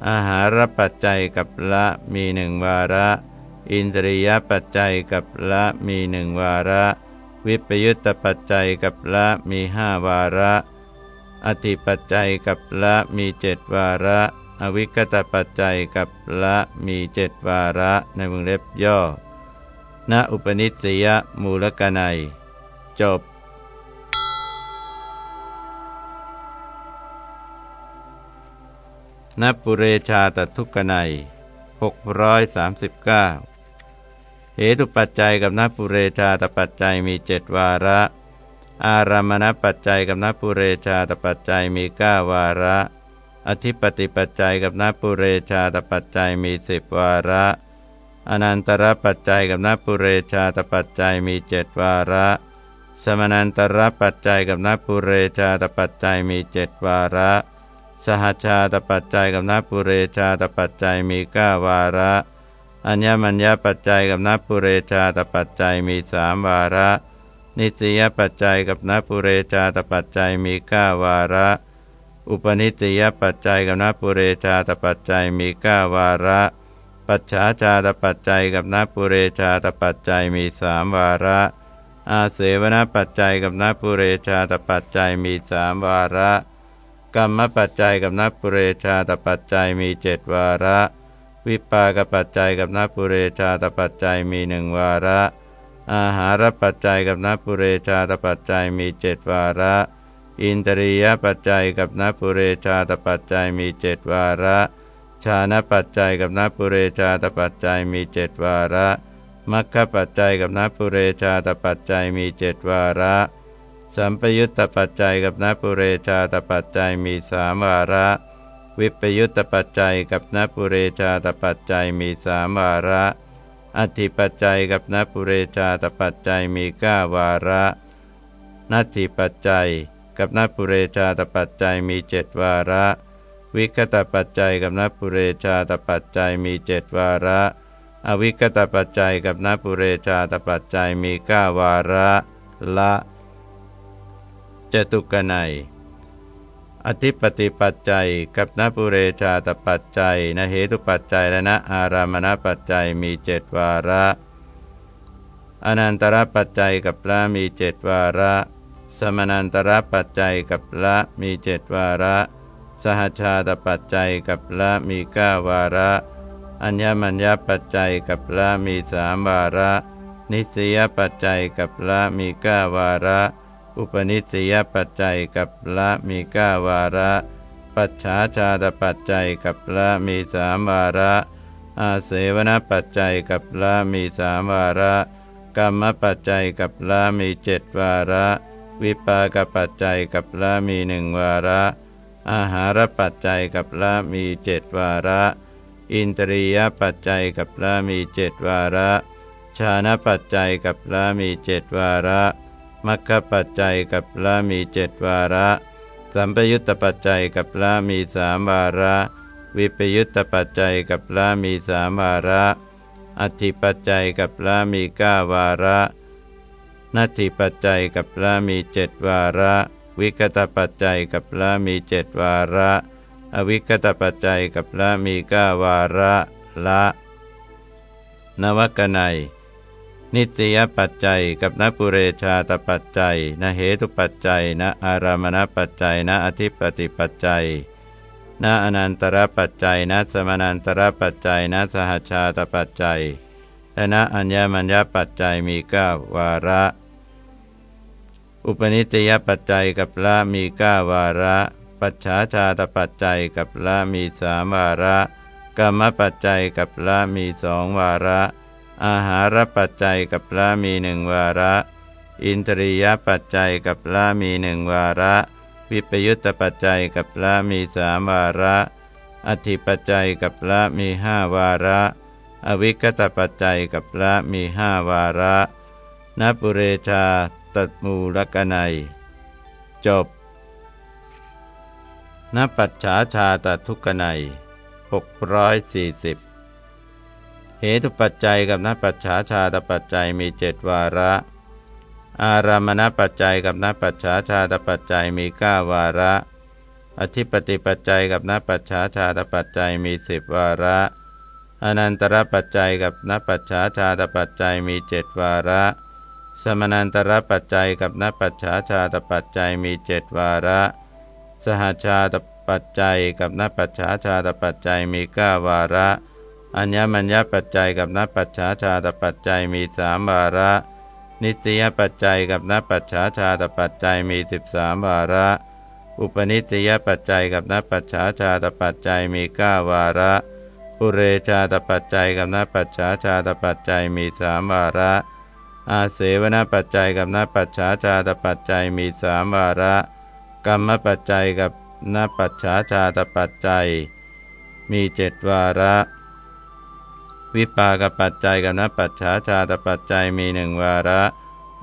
อาหารปัจจัยกับละมีหนึ่งวาระ อินทรียปัจจัยกับละมีหนึ่งวาระ วิปยุตตปัจจัยกับละมีห้าวาระ อธิปัจจัยกับละมีเจ็ดวาระ อวิกตปัจจัยกับละมีเจ็ดวาระในวงเล็บย่อณอุปนิสยมูลกนัย จบนปุเรชาตทุกนัย639 เหตุปัจจัยกับนปุเรชาตปัจจัยมีเจ็ดวาระ อารามณปัจจัยกับนปุเรชาตปัจจัยมีเก้าวาระ อธิปติปัจจัยกับนปุเรชาตปัจจัยมีสิบวาระ อนันตรปัจจัยกับนปุเรชาตปัจจัยมีเจ็ดวาระ สมนันตรปัจจัยกับนัปุเรชาตปัจจัยมีเจ็ดวาระ สหชาตปัจจัยกับนัปุเรชาตปัจจัยมีเก้าวาระอัญญมัญญปัจจัยกับนัปุเรชาตปัจจัยมีสามวาระ นิสยปัจจัยกับนัปุเรชาตปัจจัยมีเก้าวาระ อุปนิสยปัจจัยกับนัปุเรชาตปัจจัยมีเก้าวาระ ปัจฉาชาตปัจจัยกับนัปุเรชาตปัจจัยมีสามวาระ อาเสวนปัจจัยกับนัปุเรชาตปัจจัยมีสามวาระกรรมปัจจัยกับนับปุเรชาตปัจจัยมีเจ็ดวาระ วิปากปัจจัยกับนับปุเรชาตปัจจัยมีหนึ่งวาระ อาหารปัจจัยกับนับปุเรชาตปัจจัยมีเจ็ดวาระ อินตรียปัจจัยกับนับปุเรชาตปัจจัยมีเจ็ดวาระ ชานะปัจจัยกับนับปุเรชาตปัจจัยมีเจ็ดวาระ มัคคปัจจัยกับนัปุเรชาตปัจจัยมีเจ็ดวาระ สัมปยุตตปัจจัยกับนัปุเรชาตปัจจัยมีสามวาระ วิปยุตตปัจจัยกับนัปุเรชาตปัจจัยมีสามวาระ อธิปัจจัยกับนัปุเรชาตปัจจัยมีเก้าวาระ นัตถิปัจจัย กับนัปุเรชาตปัจจัยมีเจ็ดวาระ วิคตปัจจัยกับนัปุเรชาตปัจจัยมีเจ็ดวาระ อวิคตปัจจัยกับนปุเรชาตปัจจัยมีก้าวาระละจตุกนัยอธิปติปัจจัยกับนปุเรชาตปัจจัยนเหตุปัจจัยและนอารามณปัจจัยมีเจ็ดวาระ อนันตรปัจจัยกับละมีเจ็ดวาระ สมนันตรปัจจัยกับละมีเจ็ดวาระ สหชาตปัจจัยกับละมีเก้าวาระ อัญญมัญญปัจจัยกับละมีสามวาระ นิสยปัจจัยกับละมีเก้าวาระ อุปนิสัยปัจจัยกับละมีก้าวาระ ปัจฉาชาตปัจจัยกับละมีสามวาระ อาเสวนปัจจัยกับละมีสามวาระกรรมปัจจัยกับละมีเจ็ดวาระ วิปากปัจจัยกับละมีหนึ่งวาระ อาหารปัจจัยกับละมีเจ็ดวาระ อินตรียปัจจัยกับละมีเจ็ดวาระชานะปัจจัยกับละมีเจ็ดวาระมัคคปัจจัยกับละมีเจ็ดวาระ สัมปยุตตปัจจัยกับละมีสามวาระ วิปยุตตปัจจัยกับละมีสามวาระอธิปัจจัยกับละมีเก้าวาระนัตถิปัจจัยกับละมีเจ็ดวาระ วิกตปัจจัยกับละมีเจ็ดวาระ อวิกตปัจจัยกับละมีก้าวาระละนวกนัย นิสยปัจจัยกับนปุเรชาตปัจจัยนเหตุปัจจัยนอารามณปัจจัยนอธิปติปัจจัยนอนันตรปัจจัยนสมานันตรปัจจัยนสหชาตปัจจัยและนอัญญมัญญปัจจัยมีก้าวาระ อุปนิสยปัจจัยกับละมีก้าวาระ ปัจฉาชาตปัจจัยกับละมีสามวาระกรรมปัจจัยกับละมีสองวาระ อาหารปัจจัยกับละมีหนึ่งวาระ อินทรียปัจจัยกับละมีหนึ่งวาระ วิปยุตตปัจจัยกับละมีสามวาระ อธิปัจจัยกับละมีห้าวาระ อวิกตปัจจัยกับละมีห้าวาระนปุเรชาตัดมูลกนัย จบ นปัจฉาชาตทุกนัย640เหตุปัจจัยกับนปัจฉาชาตปัจจัยมีเจ็ดวาระ อารามณปัจจัยกับนปัจฉาชาตปัจจัยมีเก้าวาระ อธิปติปัจจัยกับนปัจฉาชาตปัจจัยมีสิบวาระ อนันตรปัจจัยกับนปัจฉาชาตปัจจัยมีเจ็ดวาระ สมนันตรปัจจัยกับนปัจฉาชาตปัจจัยมีเจ็ดวาระ สหชาตปัจจัยกับนปัจฉาชาตปัจจัยมีเก้าวาระ อัญญมัญญปัจจัยกับนัปัจฉาชาตปัจจัยมีสามวาระ นิสยปัจจัยกับนัปัจฉาชาตปัจจัยมีสิบสามวาระ อุปนิสยปัจจัยกับนัปัจฉาชาตปัจจัยมีเก้าวาระ ปุเรชาตปัจจัยกับนัปัจฉาชาตปัจจัยมีสามวาระ อาเสวนปัจจัยกับนัปัจฉาชาตปัจจัยมีสามวาระ กรรมปัจจัยกับนัปัจฉาชาตปัจจัย มีเจ็ดวาระ วิปากปัจจัยกับนปัจฉาชาตปัจจัยมีหนึ่งวาระ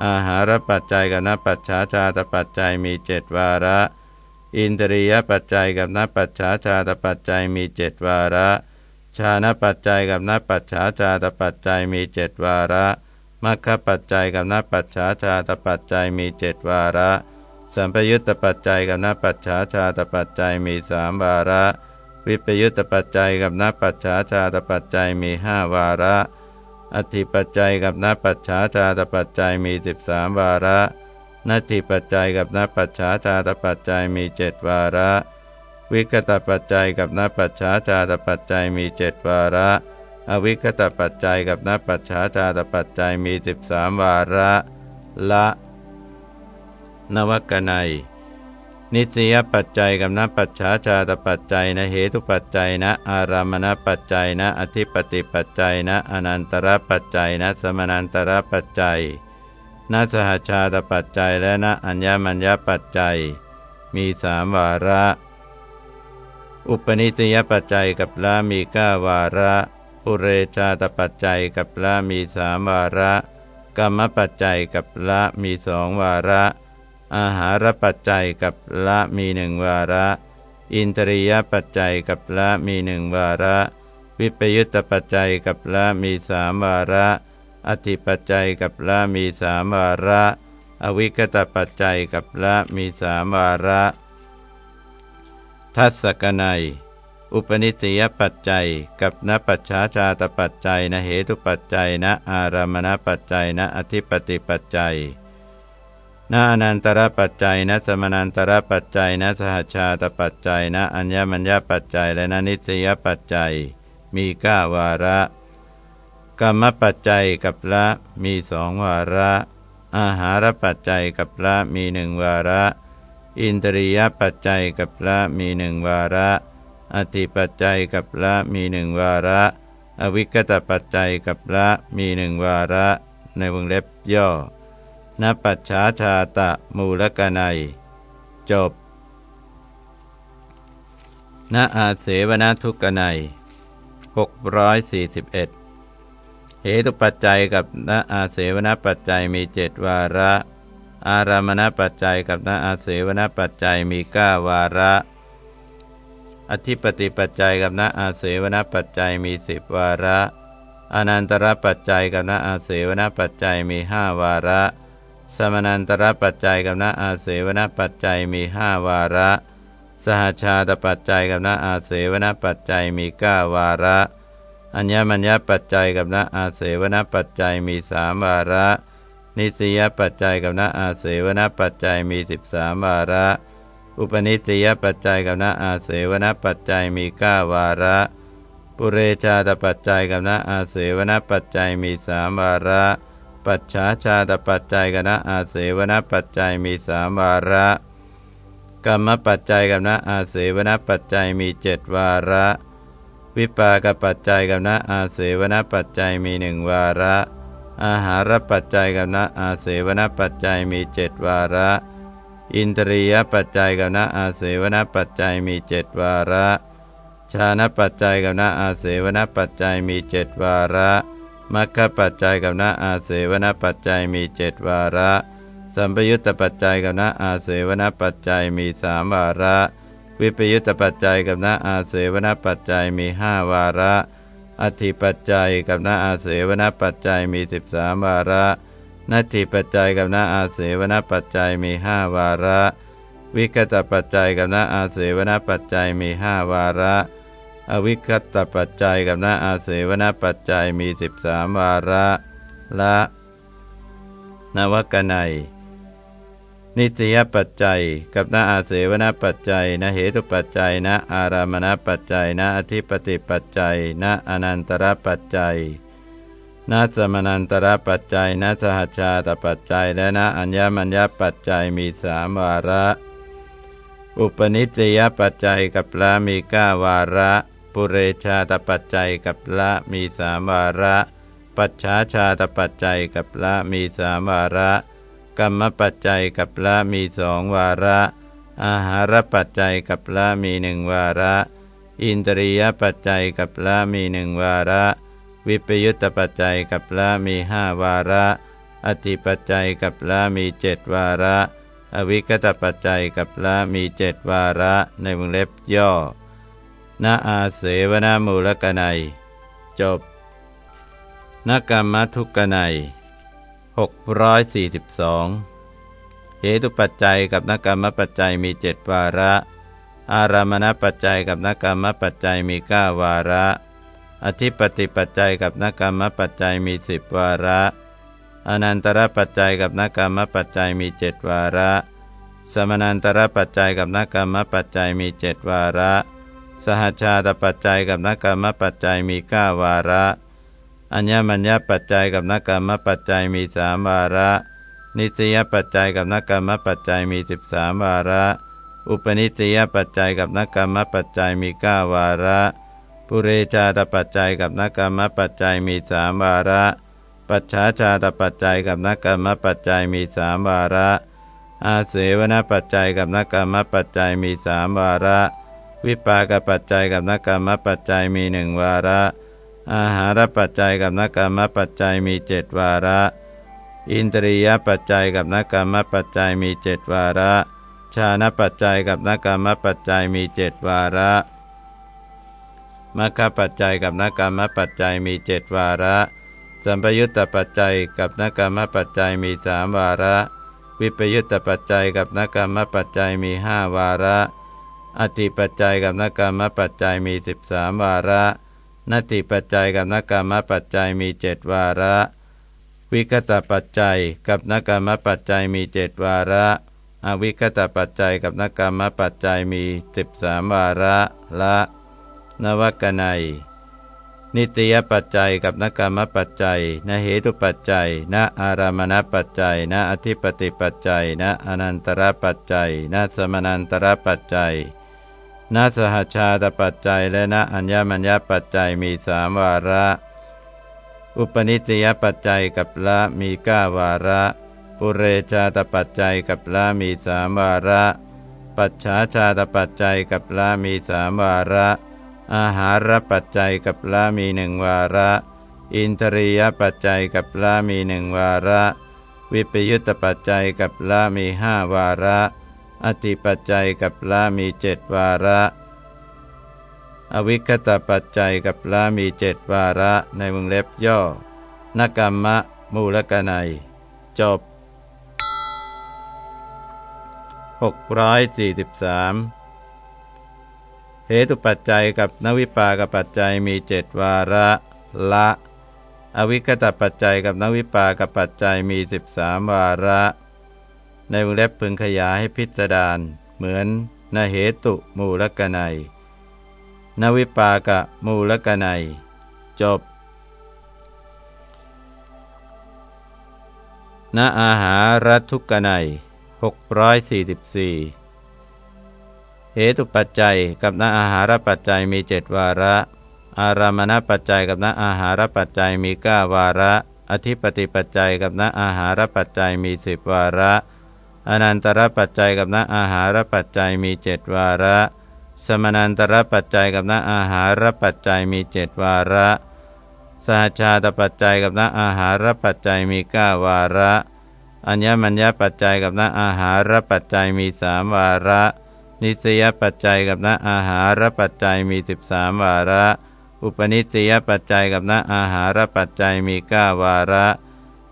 อาหารปัจจัยกับนปัจฉาชาตปัจจัยมีเจ็ดวาระ อินทรียปัจจัยกับนปัจฉาชาตปัจจัยมีเจ็ดวาระชานปัจจัยกับนปัจฉาชาตปัจจัยมีเจ็ดวาระมัคคปัจจัยกับนปัจฉาชาตปัจจัยมีเจ็ดวาระ สัมปยุตตปัจจัยกับนปัจฉาชาตปัจจัยมีสามวาระ วิปยุตตปัจจัยกับนปัจฉาชาตปัจจัยมีห้าวาระ อธิปัจจัยกับนปัจฉาชาตปัจจัยมีสิบสามวาระนัตถิปัจจัยกับนปัจฉาชาตปัจจัยมีเจ็ดวาระ วิกตปัจจัยกับนปัจฉาชาตปัจจัยมีเจ็ดวาระ อวิกตปัจจัยกับนปัจฉาชาตปัจจัยมีสิบสามวาระ ละ นวกนัย นิสยปัจจัยกับนปัจฉาชาตปัจจัยนะเหตุปัจจัยนะอารามณปัจจัยนะอธิปติปัจจัยนะอนันตรปัจจัยนะสมนันตรปัจจัยนะสหชาตปัจจัยและนะอัญญมัญญปัจจัย มีสามวาระ อุปนิสยปัจจัยกับละมีก้าวาระอปุเรชาตปัจจัยกับละมีสามวาระ กรรมปัจจัยกับละมีสองวาระ อาหารปัจจัยกับละมีหนึ่งวาระ อินทรียปัจจัยกับละมีหนึ่งวาระ วิปยุตตปัจจัยกับละมีสามวาระ อธิปัจจัยกับละมีสามวาระ อวิกตปัจจัยกับละมีสามวาระ ทัศกนัย อุปนิสัยปัจจัย กับนปัจฉาชาตปัจจัยนเหตุปัจจัยนอารามณปัจจัยนอธิปติปัจจัย นาอนันตรปัจจัยนสมนันตรปัจจัยนสหชาตปัจจัยนอัญญมัญญปัจจัยและนนิสยปัจจัย มีก้าวาระ กรรมปัจจัยกับละมีสองวาระ อาหารปัจจัยกับละมีหนึ่งวาระ อินทรียปัจจัยกับละมีหนึ่งวาระ อธิปัจจัยกับละมีหนึ่งวาระ อวิกตปัจจัยกับละมีหนึ่งวาระ ในวงเล็บย่อ นปัจฉาชาตะมูลกนัย จบณอาเสวนทุกนัย641เหตุปัจจัยกับณอาเสวนปัจจัยมีเจ็ดวาระ อารามณปัจจัยกับณอาเสวนปัจจัยมีเก้าวาระ อธิปติปัจจัยกับณอาเสวนปัจจัยมีสิบวาระ อนันตรปัจจัยกับณอาเสวนปัจจัยมีห้าวาระ สมนันตรปัจจัยกับณอาเสวนปัจจัยมีห้าวาระ สหชาตปัจจัยกับณอาเสวนปัจจัยมีเก้าวาระ อัญญมัญญปัจจัยกับณอาเสวนปัจจัยมีสามวาระ นิสยปัจจัยกับณอาเสวนปัจจัยมีสิบสามวาระ อุปนิสัยปัจจัยกับณอาเสวนปัจจัยมีก้าวาระ ปุเรชาตปัจจัยกับณอาเสวนปัจจัยมีสามวาระ ปัจฉาชาตปัจจัยกับณอาเสวนปัจจัยมีสามวาระกรรมปัจจัยกับณอาเสวนปัจจัยมีเจ็ดวาระ วิปากปัจจัยกับณอาเสวนปัจจัยมีหนึ่งวาระ อาหารปัจจัยกับณอาเสวนปัจจัยมีเจ็ดวาระ อินทรียปัจจัยกับณอาเสวนปัจจัยมีเจ็ดวาระชานะปัจจัยกับณอาเสวนปัจจัยมีเจ็ดวาระ มัคคปัจจัยกับณอาเสวนปัจจัยมีเจ็ดวาระ สัมปยุตตปัจจัยกับณอาเสวนปัจจัยมีสามวาระ วิปยุตตปัจจัยกับณอาเสวนปัจจัยมีห้าวาระ อธิปัจจัยกับณอาเสวนปัจจัยมีสิบสามวาระนัตถิปัจจัยกับนาอาเสวนปัจจัยมีห้าวาระ วิกตปัจจัยกับนาอาเสวนปัจจัยมีห้าวาระ อวิคัตปัจจัยกับนาอาเสวนปัจจัยมีสิบสามวาระละนวกนัยนิตยปัจจัย กับนาอาเสวนปัจจัยนะเหตุปัจจัยนะอารามณปัจจัยนะอธิปติปัจจัยนะอนันตรปัจจัยนาสมนันตระปัจจัยนาสหชาตปัจจัย และนาอัญญมัญญปัจจัยมีสามวาระ อุปนิสยปัจจัยกับละมีก้าวาระ ปุเรชาตปัจจัยกับละมีสามวาระ ปัจฉาชาตปัจจัยกับละมีสามวาระ กรรมปัจจัยกับละมีสองวาระ อาหารปัจจัยกับละมีหนึ่งวาระ อินตรียปัจจัยกับละมีหนึ่งวาระ วิปยุตตปัจจัยกับละมีห้าวาระ อธิปัจจัยกับละมีเจ็ดวาระ อวิกตปัจจัยกับละมีเจ็ดวาระในวงเล็บย่อ นาอาเสวนามูลกนัย จบนกรรมทุกกนัย642เหตุปัจจัยกับนกรรมปัจจัยมีเจ็ดวาระ อารามณปัจจัยกับนกรรมปัจจัยมีเก้าวาระ อธิปติปัจจัยกับนกรรมปัจจัยมีสิบวาระ อนันตรปัจจัยกับนกรรมปัจจัยมีเจ็ดวาระ สมนันตรปัจจัยกับนกรรมปัจจัยมีเจ็ดวาระ สหชาตปัจจัยกับนกรรมปัจจัยมีเก้าวาระ อัญญมัญญปัจจัยกับนกรรมปัจจัยมีสามวาระ นิสยปัจจัยกับนกรรมปัจจัยมีสิบสามวาระ อุปนิสยปัจจัยกับนกรรมปัจจัยมีเก้าวาระปุเรชาตปัจจัยกับนักกรรมปัจจัยมีสามวาระ ปัจฉาชาตปัจจัยกับนักกรรมปัจจัยมีสามวาระ อาเสวนปัจจัยกับนักกรรมปัจจัยมีสามวาระ วิปากปัจจัยกับนักกรรมปัจจัยมีหนึ่งวาระ อาหารปัจจัยกับนกรรมปัจจัยมีเจ็ดวาระ อินทรียปัจจัยกับนกรรมปัจจัยมีเจ็ดวาระชานะปัจจัยกับนกรรมปัจจัยมีเจ็ดวาระมัคคปัจจัยกับนกรรมปัจจัยมีเจ็ดวาระ สัมปยุตตปัจจัยกับนกรรมปัจจัยมีสามวาระ วิปยุตตปัจจัยกับนกรรมปัจจัยมีห้าวาระ อธิปัจจัยกับนกรรมปัจจัยมีสิบสามวาระ นติปัจจัยกับนกรรมปัจจัยมีเจ็ดวาระ วิกตปัจจัยกับนกรรมปัจจัยมีเจ็ดวาระ อวิกตปัจจัยกับนกรรมปัจจัยมีสิบสามวาระละ นวกนัยนิตยปัจจัยกับนกรรมปัจจัยนเหตุปัจจัยนอารามณปัจจัยนอธิปติปัจจัยนอนันตรปัจจัยนสมนันตรปัจจัย นสหชาตปัจจัยและนอัญญมัญญปัจจัยมีสามวาระ อุปนิสยปัจจัยกับละมีก้าวาระ ปุเรชาตปัจจัยกับละมีสามวาระ ปัจฉาชาตปัจจัยกับละมีสามวาระ อาหารปัจจัยกับละมีหนึ่งวาระ อินทรียปัจจัยกับละมีหนึ่งวาระ วิปยุตตปัจจัยกับละมีห้าวาระ อธิปัจจัยกับละมีเจ็ดวาระ อวิคตปัจจัยกับละมีเจ็ดวาระในวงเล็บย่อนกรรมะ มูลกนัย จบ 643 เหตุปัจจัยกับนวิปากปัจจัยมีเจ็ดวาระละ อวิคตปัจจัยกับนวิปากปัจจัยมีสิบสามวาระ ในวงเล็บพึงขยายให้พิสดารเหมือนนเหตุมูลกนัยนวิปากะมูลกนัย จบณอาหารทุกนัย644เหตุปัจจัยกับณอาหารปัจจัยมีเจ็ดวาระ อารามณปัจจัยกับณอาหารปัจจัยมีเก้าวาระ อธิปติปัจจัยกับณอาหารปัจจัยมีสิบวาระ อนันตรปัจจัยกับณอาหารปัจจัยมีเจ็ดวาระ สมนันตรปัจจัยกับณอาหารปัจจัยมีเจ็ดวาระ สหชาตปัจจัยกับณอาหารปัจจัยมีเก้าวาระ อัญญมัญญปัจจัยกับณอาหารปัจจัยมีสามวาระ นิสยปัจจัยกับณอาหารปัจจัยมีสิบสามวาระ อุปนิสยปัจจัยกับณอาหารปัจจัยมีเก้าวาระ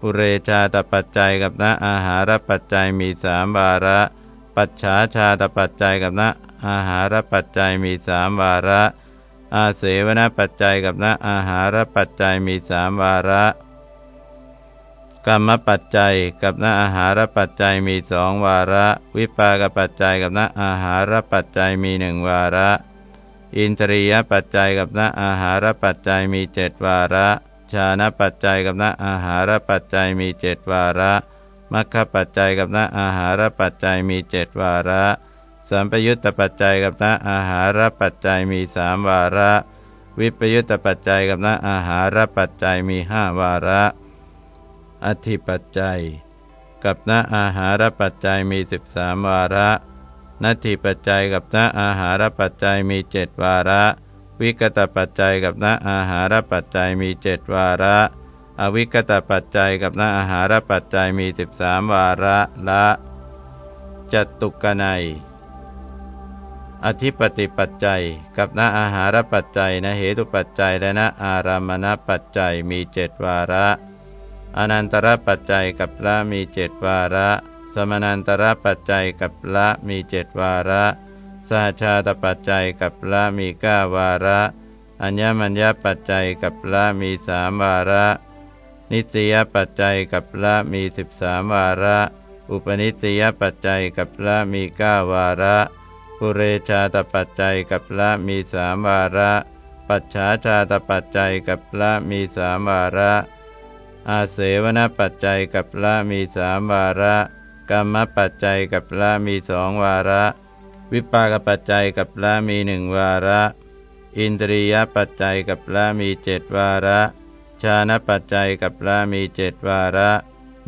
ปุเรชาตปัจจัยกับณอาหารปัจจัยมีสามวาระ ปัจฉาชาตปัจจัยกับณอาหารปัจจัยมีสามวาระ อาเสวนปัจจัยกับณอาหารปัจจัยมีสามวาระ กรรมปัจจัยกับณอาหารปัจจัยมีสองวาระ วิปากปัจจัยกับณอาหารปัจจัยมีหนึ่งวาระ อินทรียปัจจัยกับณอาหารปัจจัยมีเจ็ดวาระ ชานะปัจจัยกับณอาหารปัจจัยมีเจดวาระมัคคปัจจัยกับณอาหารปัจจัยมีเจดวาระสัมปยุตตปัจจัยกับณอาหารปัจจัยมีสามวาระ วิปยุตตปัจจัยกับณอาหารปัจจัยมีห้าวาระ อธิปัจจัย กับณอาหารปัจจัยมีสิบสามวาระ นัตถิปัจจัยกับณอาหารปัจจัยมีเจ็ดวาระ วิกตปัจจัยกับณอาหารปัจจัยมีเจ็ดวาระ อวิกตปัจจัยกับณอาหารปัจจัยมีสิบสามวาระละจตุกนัย อธิปติปัจจัย กับณอาหารปัจจัยนเหตุปัจจัยและณอารามณปัจจัยมีเจ็ดวาระอนันตรปัจจัยกับละมีเจ็ดวาระ สมนันตรปัจจัยกับละมีเจ็ดวาระ สหชาตปัจจัยกับละมีก้าวาระ อัญญมัญญปัจจัยกับละมีสามวาระ นิสยปัจจัยกับละมีสิบสามวาระ อุปนิสยปัจจัยกับละมีก้าวาระปุเรชาตปัจจัยกับละมีสามวาระ ปัจฉาชาตปัจจัยกับละมีสามวาระ อาเสวนปัจจัยกับละมีสามวาระ กรรมปัจจัยกับละมีสองวาระ วิปากปัจจัยกับละมีหนึ่งวาระ อินทรียปัจจัยกับละมีเจ็ดวาระชานะปัจจัยกับละมีเจ็ดวาระ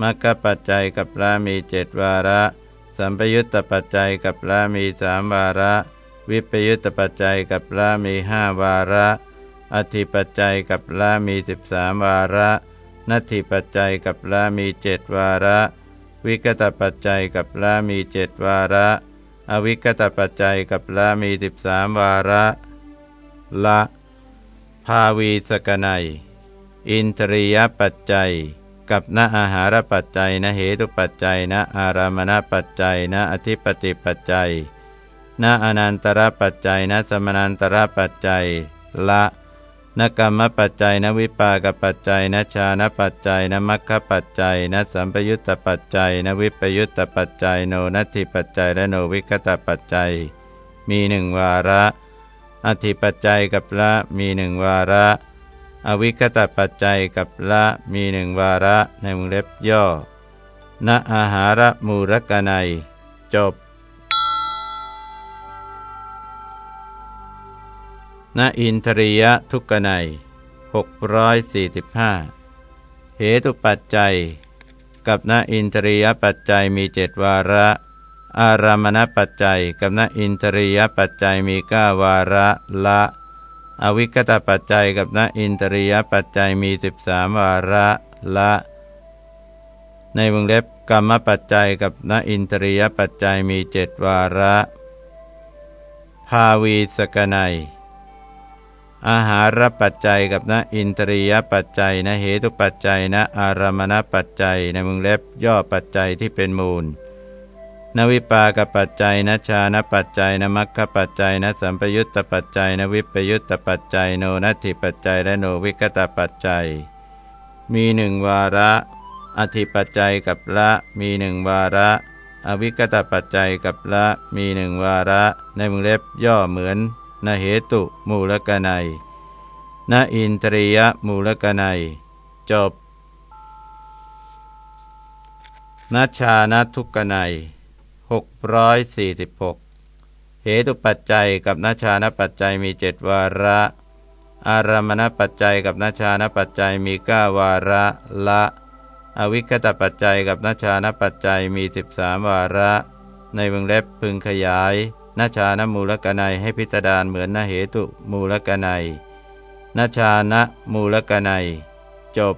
มัคคปัจจัยกับละมีเจ็ดวาระ สัมปยุตตปัจจัยกับละมีสามวาระ วิปยุตตปัจจัยกับละมีห้าวาระออธิปัจจัยกับละมีสิบสามวาระนัตถิปัจจัยกับละมีเจ็ดวาระ วิกตปัจจัยกับละมีเจ็ดวาระ อวิกตปัจจัยกับละมีสิบสามวาระ ละ ภาวีสกนัย อินทรียปัจจัย กับณอาหารปัจจัยนเหตุปัจจัยนอารามณปัจจัยนอธิปติปัจจัยนอนันตรปัจจัยนสมนันตรปัจจัย ละ นกรรมปัจจัยนวิปากปัจจัยนชานปัจจัยนมัคคปัจจัยนสัมปยุตตปัจจัยนวิปยุตตปัจจัยโนนัตถิปัจจัยและโนวิคตปัจจัย มีหนึ่งวาระ อธิปัจจัยกับละมีหนึ่งวาระ อวิคตปัจจัยกับละมีหนึ่งวาระในวงเล็บย่อณอาหารมูรกนัย จบ ณอินทรียทุกนัย645เหตุปัจจัย กับณอินทรียปัจจัยมีเจ็ดวาระ อารามณปัจจัย กับณอินทรียปัจจัยมีเก้าวาระละ อวิคตปัจจัย กับณอินทรียปัจจัยมีสิบสามวาระละ ในวงเล็บกรรมปัจจัยกับณอินทรียปัจจัยมีเจ็ดวาระ ภาวีสกนัย อาหารปัจจัยกับนะอินทรียปัจจัยนะเหตุปัจจัยนะอารามณปัจจัยในมึงเล็บย่อปัจจัยที่เป็นมูล นวิปากปัจจัยนะชานปัจจัยนะมัคคปัจจัยนะสัมปยุตตปัจจัยนะวิปยุตตปัจจัย โนนัตถิปัจจัยและโนวิกตปัจจัย มีหนึ่งวาระ อธิปัจจัยกับละมีหนึ่งวาระ อวิกตปัจจัยกับละมีหนึ่งวาระ ในมึงเล็บย่อเหมือน นเหตุมูลกนัยนอินตรียมูลกนัย จบนัชานัทุกนัย646 เหตุปัจจัยกับนัชานปัจจัยมีเจ็ดวาระ อารามณปัจจัยกับนัชานปัจจัยมีเก้าวาระละ อวิคตปัจจัยกับนัชานปัจจัยมีสิบสามวาระ ในวงเล็บพึงขยาย นาชานมูลกนัยให้พิจารณาเหมือนนาเหตุมูลกนัยนาชานะมูลกนัย จบ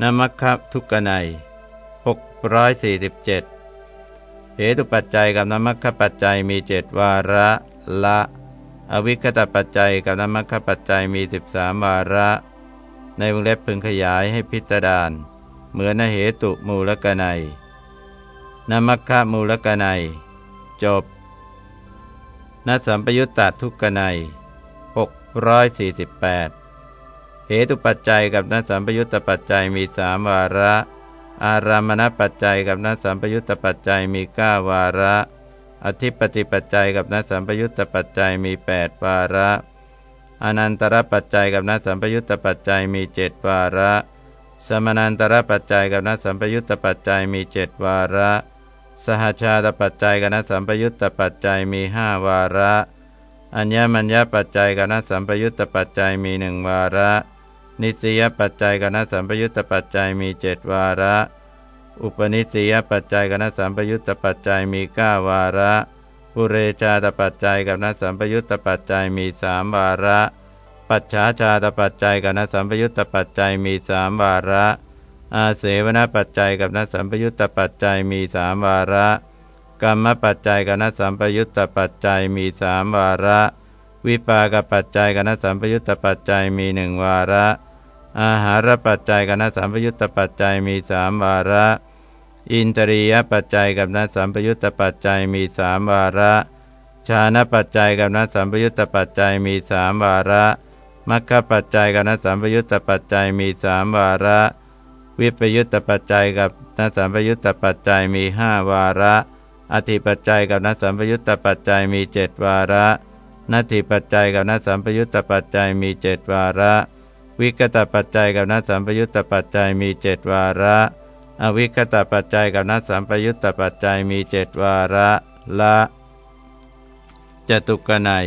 นมัคคทุกนัย647เหตุปัจจัยกับนมัคคปัจจัยมีเจ็ดวาระละ อวิคตปัจจัยกับนมัคคปัจจัยมีสิบสามวาระ ในวงเล็บพึงขยายให้พิจารณาเหมือนนเหตุมูลกนัย นมัคคะมูลกนัย จบนสัมปยุตตทุกกนัย648 เหตุปัจจัยกับนสัมปยุตตปัจจัยมีสามวาระ อารามณปัจจัยกับนสัมปยุตตปัจจัยมีเก้าวาระ อธิปติปัจจัยกับนสัมปยุตตปัจจัยมีแปดวาระ อนันตรปัจจัยกับนสัมปยุตตปัจจัยมีเจ็ดวาระ สมนันตรปัจจัยกับนสัมปยุตตปัจจัยมีเจ็ดวาระ สหชาตปัจจัยกนสัมปยุตตปัจจัยมีห้าวาระ อัญญมัญญปัจจัยกนสัมปยุตตปัจจัยมีหนึ่งวาระ นิสยปัจจัยกนสัมปยุตตปัจจัยมีเจ็ดวาระ อุปนิสยปัจจัยกนสัมปยุตตปัจจัยมีเก้าวาระ ปุเรชาตปัจจัยกับนสัมปยุตตปัจจัยมีสามวาระ ปัจฉาชาตปัจจัยกับนสัมปยุตตปัจจัยมีสามวาระ อาเสวนปัจจัยกับนัสัมปยุตตปัจจัยมีสามวาระ กรรมปัจจัยกับนัสัมปยุตตปัจจัยมีสามวาระ วิปากปัจจัยกับนัสัมปยุตตปัจจัยมีหนึ่งวาระ อาหารปัจจัยกับนัสัมปยุตตปัจจัยมีสามวาระ อินตรียปัจจัยกับนัสัมปยุตตปัจจัยมีสามวาระชานะปัจจัยกับนัสัมปยุตตปัจจัยมีสามวาระมัคคปัจจัยกับนัสัมปยุตตปัจจัยมีสามวาระ วิปยุตตปัจจัยกับนสัมปยุตตปัจจัยมีห้าวาระ อธิปัจจัยกับนสัมปยุตตปัจจัยมีเจ็ดวาระนัตถิปัจจัยกับนสัมปยุตตปัจจัยมีเจ็ดวาระ วิกตปัจจัยกับนสัมปยุตตปัจจัยมีเจ็ดวาระ อวิกตปัจจัยกับนสัมปยุตตปัจจัยมีเจ็ดวาระละจตุกนัย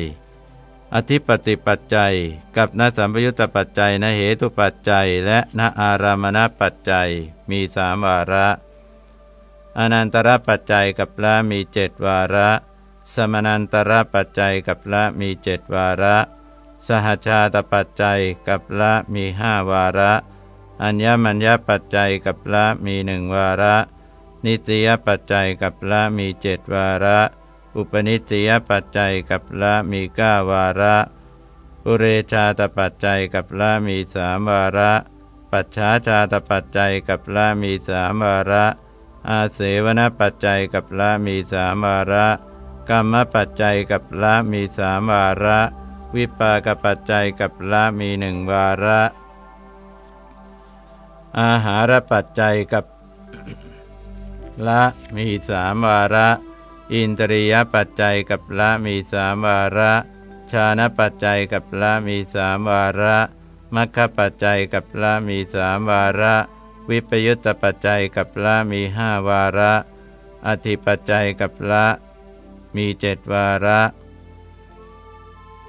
อธิปติปัจจัย กับนสัมปยุตตปัจจัยนเหตุปัจจัย และนอารามณปัจจัยมีสามวาระ อนันตรปัจจัยกับละมีเจ็ดวาระ สมนันตระปัจจัยกับละมีเจ็ดวาระ สหชาตปัจจัยกับละมีห้าวาระ อัญญมัญญปัจจัยกับละมีหนึ่งวาระ นิตยปัจจัยกับละมีเจ็ดวาระ อุปนิตยปัจจัยกับละมีเก้าวาระ อุเรชาตปัจจัยกับละมีสามวาระ ปัจฉาชาตปัจจัยกับละมีสามวาระ อาเสวนปัจจัยกับละมีสามวาระกรรมปัจจัยกับละมีสามวาระ วิปากปัจจัยกับละมีหนึ่งวาระ อาหารปัจจัยกับละมีสามวาระ อินตรียปัจจัยกับละมีสามวาระชานะปัจจัยกับละมีสามวาระมัคคปัจจัยกับละมีสามวาระ วิปยุตตปัจจัยกับละมีห้าวาระ อธิปัจจัยกับละมีเจ็ดวาระ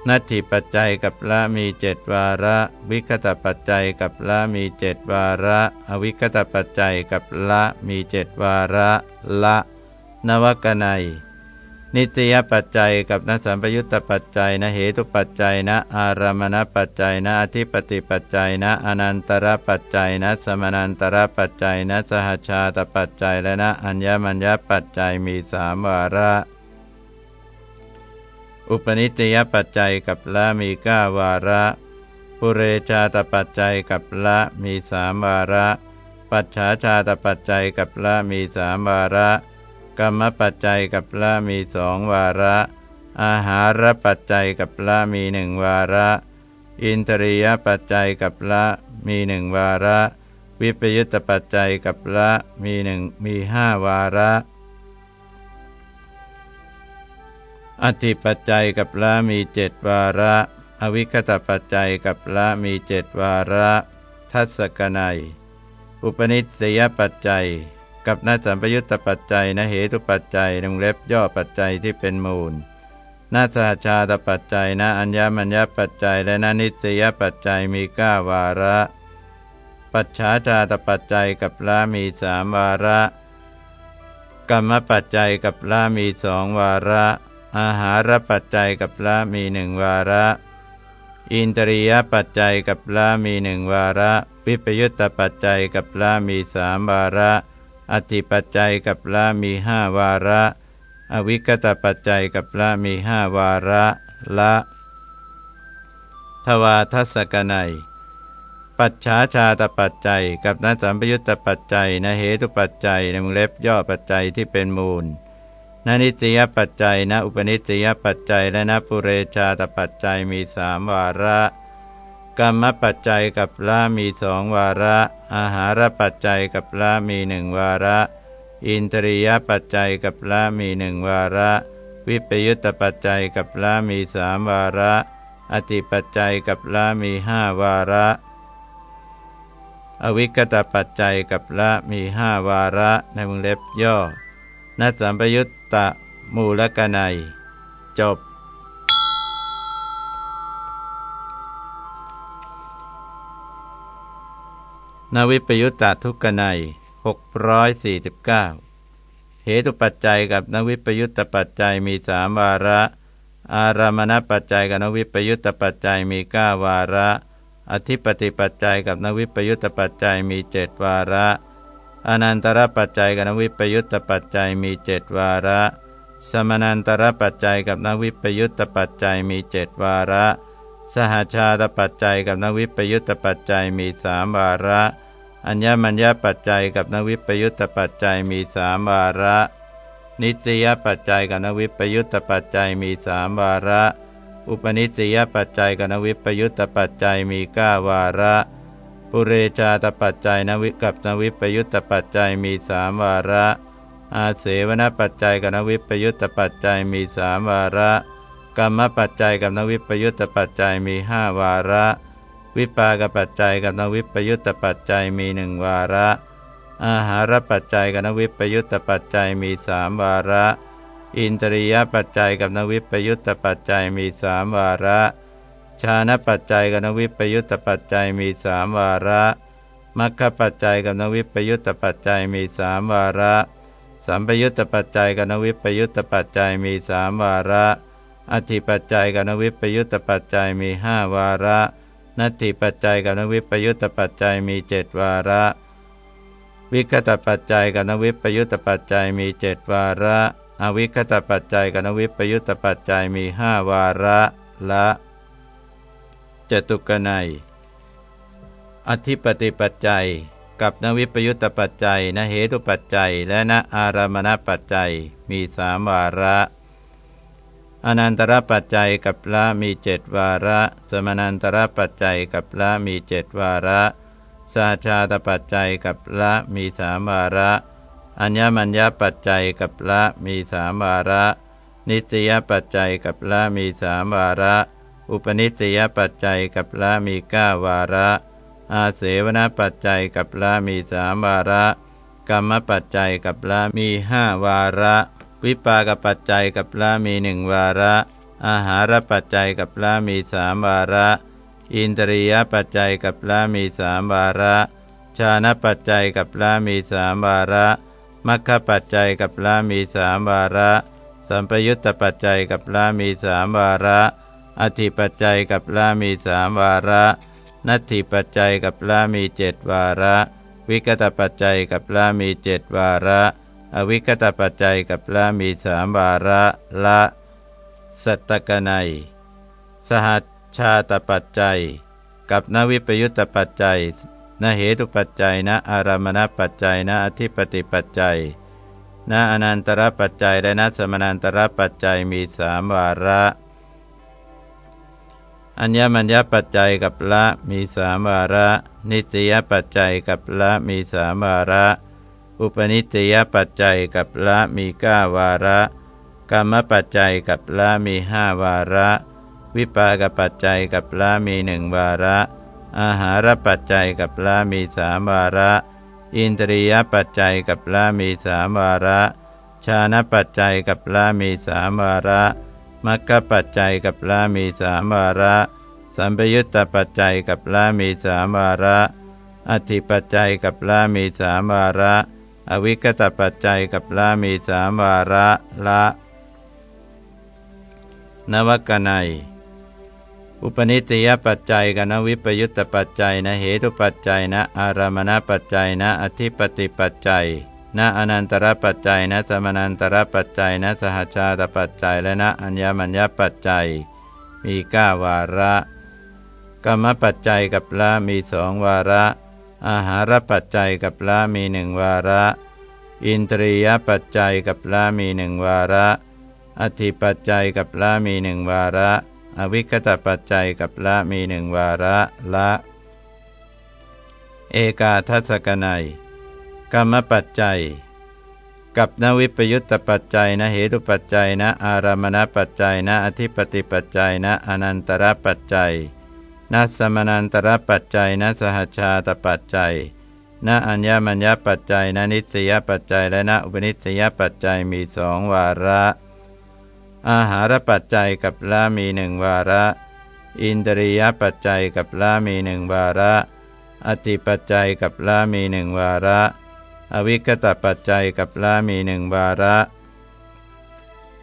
นัตถิปัจจัยกับละมีเจ็ดวาระ วิคตปัจจัยกับละมีเจ็ดวาระ อวิคตปัจจัยกับละมีเจ็ดวาระละ นวกนัย นิตยปัจจัยกับนสัมปยุตตปัจจัยนะเหตุปัจจัยนะอารามณปัจจัยนะอธิปติปัจจัยนะอนันตรปัจจัยนะสมนันตรปัจจัยนะสหชาตปัจจัยและนะอัญญมัญญปัจจัยมีสามวาระอุปนิตยปัจจัยกับละมีเก้าวาระ ปุเรชาตปัจจัยกับละมีสามวาระ ปัจฉาชาตปัจจัยกับละมีสามวาระ กรรมปัจจัยกับละมีสองวาระ อาหารปัจจัยกับละมีหนึ่งวาระ อินทรียปัจจัยกับละมีหนึ่งวาระ วิปยุตตปัจจัยกับละมีหนึ่งมีห้าวาระ อธิปัจจัยกับละมีเจ็ดวาระ อวิคตปัจจัยกับละมีเจ็ดวาระ ทัศกนัย อุปนิสัยปัจจัย กับนสัมปยุตตปัจจัยนเหตุปัจจัยนงเล็บย่อปัจจัยที่เป็นมูลนาสหชาตปัจจัยนะอัญญมัญญปัจจัย และนนิสยปัจจัยมีก้าวาระ ปัจฉาชาตปัจจัยกับละมีสามวาระกรรมปัจจัยกับละมีสองวาระ อาหารปัจจัยกับละมีหนึ่งวาระ อินตรียปัจจัยกับละมีหนึ่งวาระ วิปยุตตปัจจัยกับละมีสามวาระ อธิปัจจัยกับละมีห้าวาระ อวิกตปัจจัยกับละมีห้าวาระละทวาทัศกนัย ปัจฉาชาตปัจจัย กับนสัมปยุตตปัจจัยนเหตุปัจจัยในมงเล็บย่อปัจจัยที่เป็นมูลนนิตยปัจจัยนอุปนิตยปัจจัย และนปุเรชาตปัจจัยมีสามวาระ กรรมปัจจัยกับละมีสองวาระ อาหารปัจจัยกับละมีหนึ่งวาระ อินทรียปัจจัยกับละมีหนึ่งวาระ วิปยุตตปัจจัยกับละมีสามวาระอธิปัจจัยกับละมีห้าวาระ อวิกตปัจจัยกับละมีห้าวาระในวงเล็บย่อนัสัมปยุตตะมูลกนัย จบ นวิปยุตตาทุกนัย649 เหตุปัจจัยกับนวิปยุตตปัจจัยมีสามวาระ อารามณปัจจัยกับนวิปยุตตปัจจัยมีเก้าวาระ อธิปติปัจจัยกับนวิปยุตตปัจจัยมีเจ็ดวาระ อนันตรปัจจัยกับนวิปยุตตปัจจัยมีเจ็ดวาระ สมนันตรปัจจัยกับนวิปยุตตปัจจัยมีเจ็ดวาระ สหชาตปัจจัยกับนวิปยุตตปัจจัยมีสามวาระ อัญญมัญญปัจจัยกับนวิปยุตตปัจจัยมีสามวาระ นิตยปัจจัยกับนวิปยุตตปัจจัยมีสามวาระ อุปนิตยปัจจัยกับนวิปยุตตปัจจัยมีเก้าวาระ ปุเรชาตปัจจัยนวิกับนวิปยุตตปัจจัยมีสามวาระ อาเสวนปัจจัยกับนวิปยุตตปัจจัยมีสามวาระกรรมปัจจัยกับนวิปยุตตปัจจัยมีห้าวาระ วิปากปัจจัยกับนวิปยุตตปัจจัยมีหนึ่งวาระ อาหารปัจจัยกับนวิปยุตตปัจจัยมีสามวาระ อินตรียปัจจัยกับนวิปยุตตปัจจัยมีสามวาระชานะปัจจัยกับนวิปยุตตปัจจัยมีสามวาระมัคคปัจจัยกับนวิปยุตตปัจจัยมีสามวาระสสัมปยุตตปัจจัยกับนวิปยุตตปัจจัยมีสามวาระ อธิปัจจัยกับนวิปยุตตปัจจัยมีห้าวาระ นัตถิปัจจัยกับนวิปยุตตปัจจัยมีเจ็ดวาระ วิคตปัจจัยกับนวิปยุตตปัจจัยมีเจ็ดวาระ อวิคตปัจจัยกับนวิปยุตตปัจจัยมีห้าวาระละจตุกนัยอธิปติปัจจัย กับนวิปยุตตปัจจัยนเหตุปัจจัย และนอารามณปัจจัยมีสามวาระ อนันตรปัจจัยกับละมีเจ็ดวาระ สมนันตรปัจจัยกับละมีเจ็ดวาระสาชาตปัจจัยกับละมีสามวาระ อัญญมัญญปัจจัยกับละมีสามวาระ นิสยปัจจัยกับละมีสามวาระ อุปนิสยปัจจัยกับละมีเก้าวาระ อาเสวนปัจจัยกับละมีสามวาระ กรรมปัจจัยกับละมีห้าวาระ วิปากปัจจัยกับละมีหนึ่งวาระ อาหารปัจจัยกับละมีสามวาระ อินตรียปัจจัยกับละมีสามวาระชานะปัจจัยกับละมีสามวาระมัคคปัจจัยกับละมีสามวาระ สัมปยุตตปัจจัยกับละมีสามวาระ อธิปัจจัยกับละมีสามวาระนัตถิปัจจัยกับละมีเจ็ดวาระ วิกตปัจจัยกับละมีเจ็ดวาระ อวิคตปัจจัยกับละมีสามวาระละสัตตกนัย สหัชชาตปัจจัย กับนวิปยุตตปัจจัยนเหตุปัจจัยนอารามณปัจจัยนอธิปติปัจจัยนอนันตรปัจจัย และนสมนันตรปัจจัยมีสามวาระ อัญญมัญญปัจจัยกับละมีสามวาระ นิตยปัจจัยกับละมีสามวาระ อุปนิสยปัจจัยกับละมีก้าวาระ กรรมปัจจัยกับละมีห้าวาระ วิปากปัจจัยกับละมีหนึ่งวาระ อาหารปัจจัยกับละมีสามวาระ อินทรียปัจจัยกับละมีสามวาระชานะปัจจัยกับละมีสามวาระมัคคปัจจัยกับละมีสามวาระ สัมปยุตตปัจจัยกับละมีสามวาระ อธิปัจจัยกับละมีสามวาระ อวิกตปัจจัยกับละมีสามวาระละนวกนัย อุปนิสยปัจจัยกับนวิปยุตตปัจจัยนะเหตุปัจจัยนะอารามณปัจจัยนะอธิปติปัจจัยนะอนันตรปัจจัยนะสมนันตรปัจจัยนะสหชาตปัจจัยและนะอัญญมัญญปัจจัย มีก้าวาระกรรมปัจจัยกับละมีสองวาระ อาหารปัจจัยกับละมีหนึ่งวาระ อินทรียปัจจัยกับละมีหนึ่งวาระ อธิปัจจัยกับละมีหนึ่งวาระ อวิคตปัจจัยกับละมีหนึ่งวาระละ เอกาทัศกนัยกรรมปัจจัย กับนวิปยุตตปัจจัยนะเหตุปัจจัยนะอารามณปัจจัยนะอธิปติปัจจัยนะอนันตรปัจจัย นัสมนันตรปัจจัยนสหชาตปัจจัยนอัญญมัญญปัจจัยนนิสยปัจจัยและนอุปนิสยปัจจัยมีสองวาระ อาหารปัจจัยกับละมีหนึ่งวาระ อินทรียปัจจัยกับละมีหนึ่งวาระอธิปัจจัยกับละมีหนึ่งวาระ อวิคตปัจจัยกับละมีหนึ่งวาระ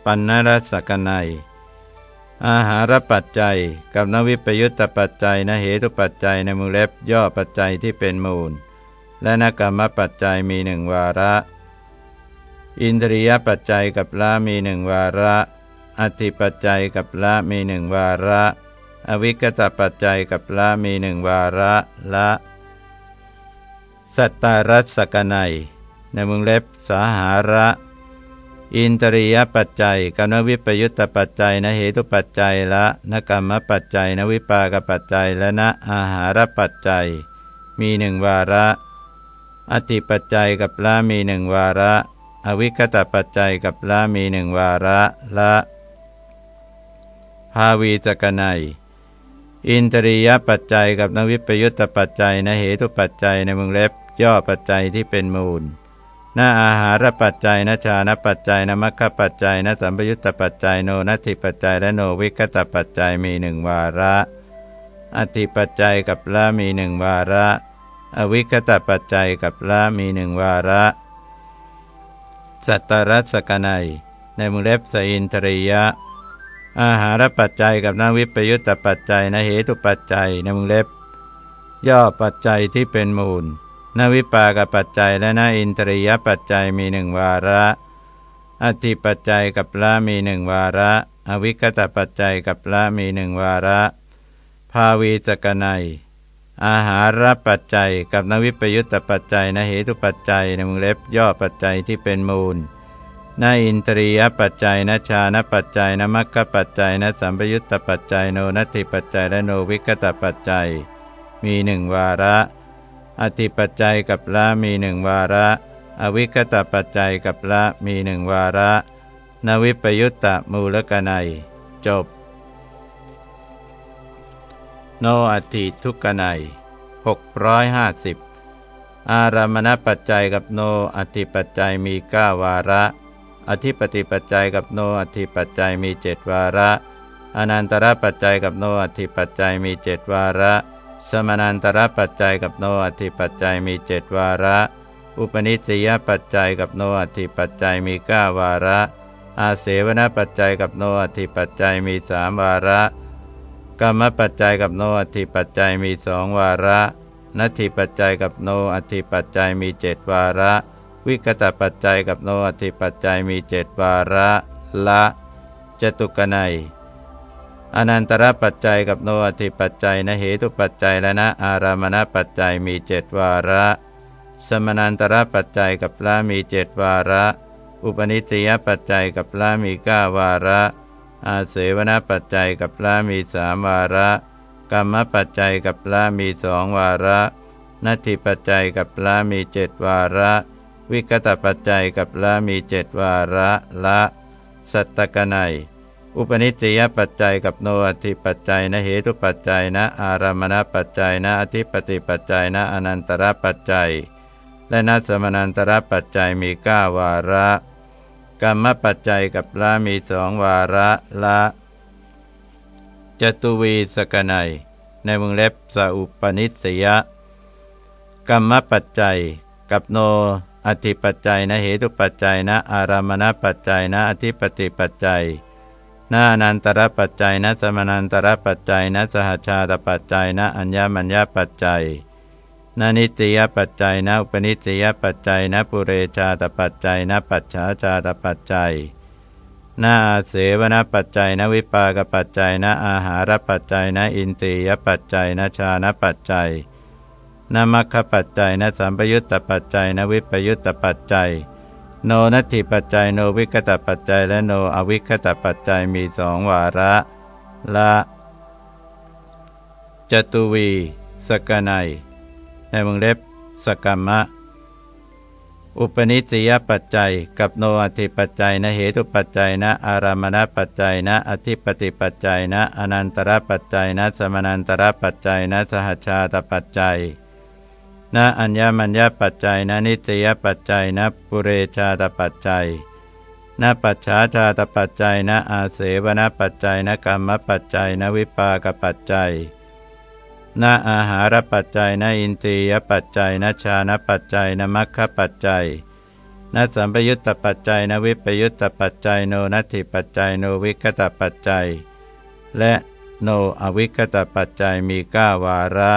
ปัณณรสกนัย อาหารปัจจัย กับนวิปยุตตปัจจัยนเหตุปัจจัยในมูเล็บย่อปัจจัยที่เป็นมูล และนกรรมปัจจัยมีหนึ่งวาระ อินทรียปัจจัยกับละมีหนึ่งวาระอธิปัจจัยกับละมีหนึ่งวาระ อวิกตปัจจัยกับละมีหนึ่งวาระละ สัตตารัสกนัยในมุงเล็บสาหาระ อินตรียปัจจัยกนวิปยุตตปัจจัยนเหตุปัจจัยละนกรรมปัจจัยนวิปากปัจจัยและนอาหารปัจจัย มีหนึ่งวาระอธิปัจจัยกับละมีหนึ่งวาระ อวิคตปัจจัยกับละมีหนึ่งวาระละภาวีจกนัยอินตรียปัจจัยกับนวิปยุตตปัจจัยนเหตุปัจจัยในมึงเล็บย่อปัจจัยที่เป็นมูล นาอาหารปัจจัยนาชานปัจจัยนมัคคปัจจัยนสัมปยุตตปัจจัยโนนัตถิปัจจัยและโนวิกตปัจจัยมีหนึ่งวาระ อธิปัจจัยกับละมีหนึ่งวาระ อวิคตปัจจัยกับละมีหนึ่งวาระ สัตตรัสกนัย ในมุเล็บสอินทริยะ อาหารปัจจัยกับนวิปยุตตปัจจัยนเหตุปัจจัยในมุเล็บ ย่อปัจจัยที่เป็นมูล นวิปากปัจจัยและนอินทริยปัจจัยมีหนึ่งวาระ อธิปัจจัยกับละมีหนึ่งวาระ อวิคตปัจจัยกับละมีหนึ่งวาระ ภาวีจกนัย อาหารปัจจัยกับนวิปยุตตปัจจัยนเหตุปัจจัยในมุงเล็บย่อปัจจัยที่เป็นมูลนอินตรียปัจจัยนชานปัจจัยนมัคคปัจจัยนสัมปยุตตปัจจัยโนนัตถิปัจจัยและโนวิกตปัจจัย มีหนึ่งวาระ อธิปัจจัยกับละมีหนึ่งวาระ อวิคตปัจจัยกับละมีหนึ่งวาระ นวิปยุตตะมูลกนัย จบ โนอัติทุกนัยหกร้อยห้าสิบอารามณปัจจัยกับโนอธิปัจจัยมีเก้าวาระ อธิปติปัจจัยกับโนอธิปัจจัยมีเจ็ดวาระ อนันตรปัจจัยกับโนอธิปัจจัยมีเจ็ดวาระ สมนันตรปัจจัยกับโนอธิปัจจัยมีเจ็ดวาระ อุปนิสัยปัจจัยกับโนอัติปัจจัยมีก้าวาระ อาเสวนปัจจัยกับโนอัติปัจจัยมีสามวาระกรรมปัจจัยกับโนอัติปัจจัยมีสองวาระนัตถิปัจจัยกับโนอัติปัจจัยมีเจ็ดวาระ วิกตปัจจัยกับโนอัติปัจจัยมีเจ็ดวาระ ละจตุกนัย อนันตรปัจจัยกับโนอัติปัจจัยนะเหตุปัจจัยและนะอารามณปัจจัยมีเจ็ดวาระ สมนันตระปัจจัยกับละมีเจ็ดวาระ อุปนิสัยปัจจัยกับละมีเก้าวาระ อาเสวนปัจจัยกับละมีสามวาระกรรมปัจจัยกับละมีสองวาระนัตถิปัจจัยกับละมีเจ็ดวาระ วิกตปัจจัยกับละมีเจ็ดวาระละ สัตตกนัย อุปนิสัยปัจจัยกับโนอธิปัจจัยนะเหตุปัจจัยนะอารามณปัจจัยนะอธิปติปัจจัยนะอนันตรปัจจัย และนัสมนันตรปัจจัยมีเก้าวาระกรรมปัจจัยกับละมีสองวาระละจตุวีสกนัยในวงเล็บสอุปนิสยะกรรมปัจจัย กับโนอธิปัจจัยนะเหตุปัจจัยนะอารามณปัจจัยนะอธิปติปัจจัย นานันตรปัจจัยนะสมนันตรปัจจัยนะสหชาตปัจจัยนะอัญญมัญญปัจจัยนานิตยปัจจัยนะอุปนิสยปัจจัยนะปุเรชาตปัจจัยนะปัจฉาชาตปัจจัยนาเสวนปัจจัยนะวิปากปัจจัยนะอาหารปัจจัยนะอินทรียปัจจัยนะชานะปัจจัยนามัคคปัจจัยนะสัมปยุตตปัจจัยนะวิปยุตตปัจจัย โนนัตถิปัจจัยโนวิคตปัจจัยและโนอวิคตปัจจัยมีสองวาระละจตุวี สกนัยในวงเล็บ สกรรมะ อุปนิสัยปัจจัย กับโนอธิปัจจัยนะเหตุปัจจัยนะ อารามณปัจจัยนะอธิปติปัจจัยนะ อนันตรปัจจัยนะ สมนันตรปัจจัยนะ สหชาตปัจจัย นะอัญญมัญญปัจจัยนะนิสยปัจจัยนะปุเรชาตปัจจัยนปัจฉาชาตปัจจัยนะอาเสวนปัจจัยนะกรรมปัจจัยนะวิปากปัจจัยนอาหารปัจจัยนาอินทรียปัจจัยนาชานปัจจัยนมัคคปัจจัยนสัมปยุตตปัจจัยนวิปยุตตปัจจัยโนนัตถิปัจจัยโนวิคตปัจจัย และโนอวิคตปัจจัยมีก้าวาระ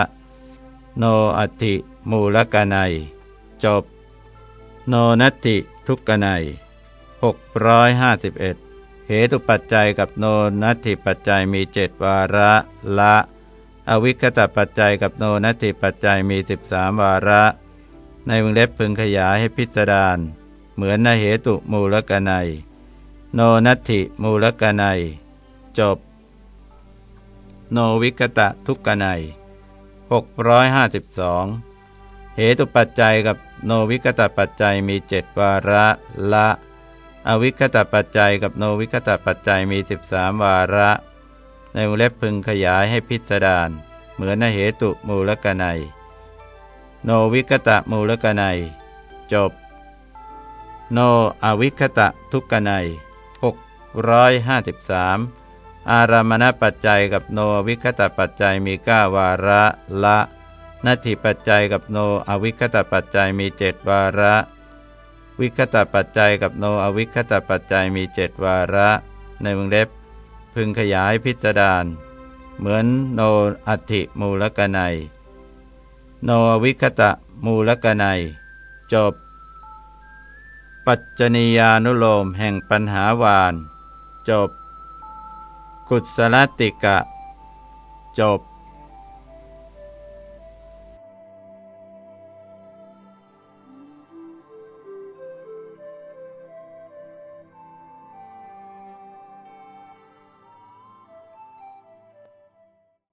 โนอธิ มูลกนัย จบ โนนัติทุกกนัยหกร้อยห้าสิบเอ็ดเหตุปัจจัยกับโนนัตถิปัจจัยมีเจ็ดวาระละ อวิคตปัจจัยกับโนนัตถิปัจจัยมีสิบสามวาระ ในวงเล็บพึงขยายให้พิจารณาเหมือนนเหตุมูลกนัย โนนัตถิมูลกนัย จบ โนวิกตะทุกกนัย652 เหตุปัจจัยกับโนวิกตปัจจัยมีเจ็ดวาระละ อวิคตปัจจัยกับโนวิคตปัจจัยมีสิบสามวาระ ในวงเล็บพึงขยายให้พิจารเหมือนนเหตุมูลกนัย โนวิกตะมูลกนัย จบ โนอวิคตะทุกกนัย653 อารามณปัจจัยกับโนวิคตปัจจัยมีก้าวาระละ นัตถิปัจจัยกับโนอวิคตปัจจัยมีเจ็ดวาระ วิคตปัจจัยกับโนอวิคตปัจจัยมีเจ็ดวาระ ในวงเล็บ พึงขยายพิจารณาเหมือนโนอัติมูลกนัย โนอวิคตะมูลกนัย จบ ปัจจนียานุโลมแห่งปัญหาวาน จบ กุศลติกะ จบ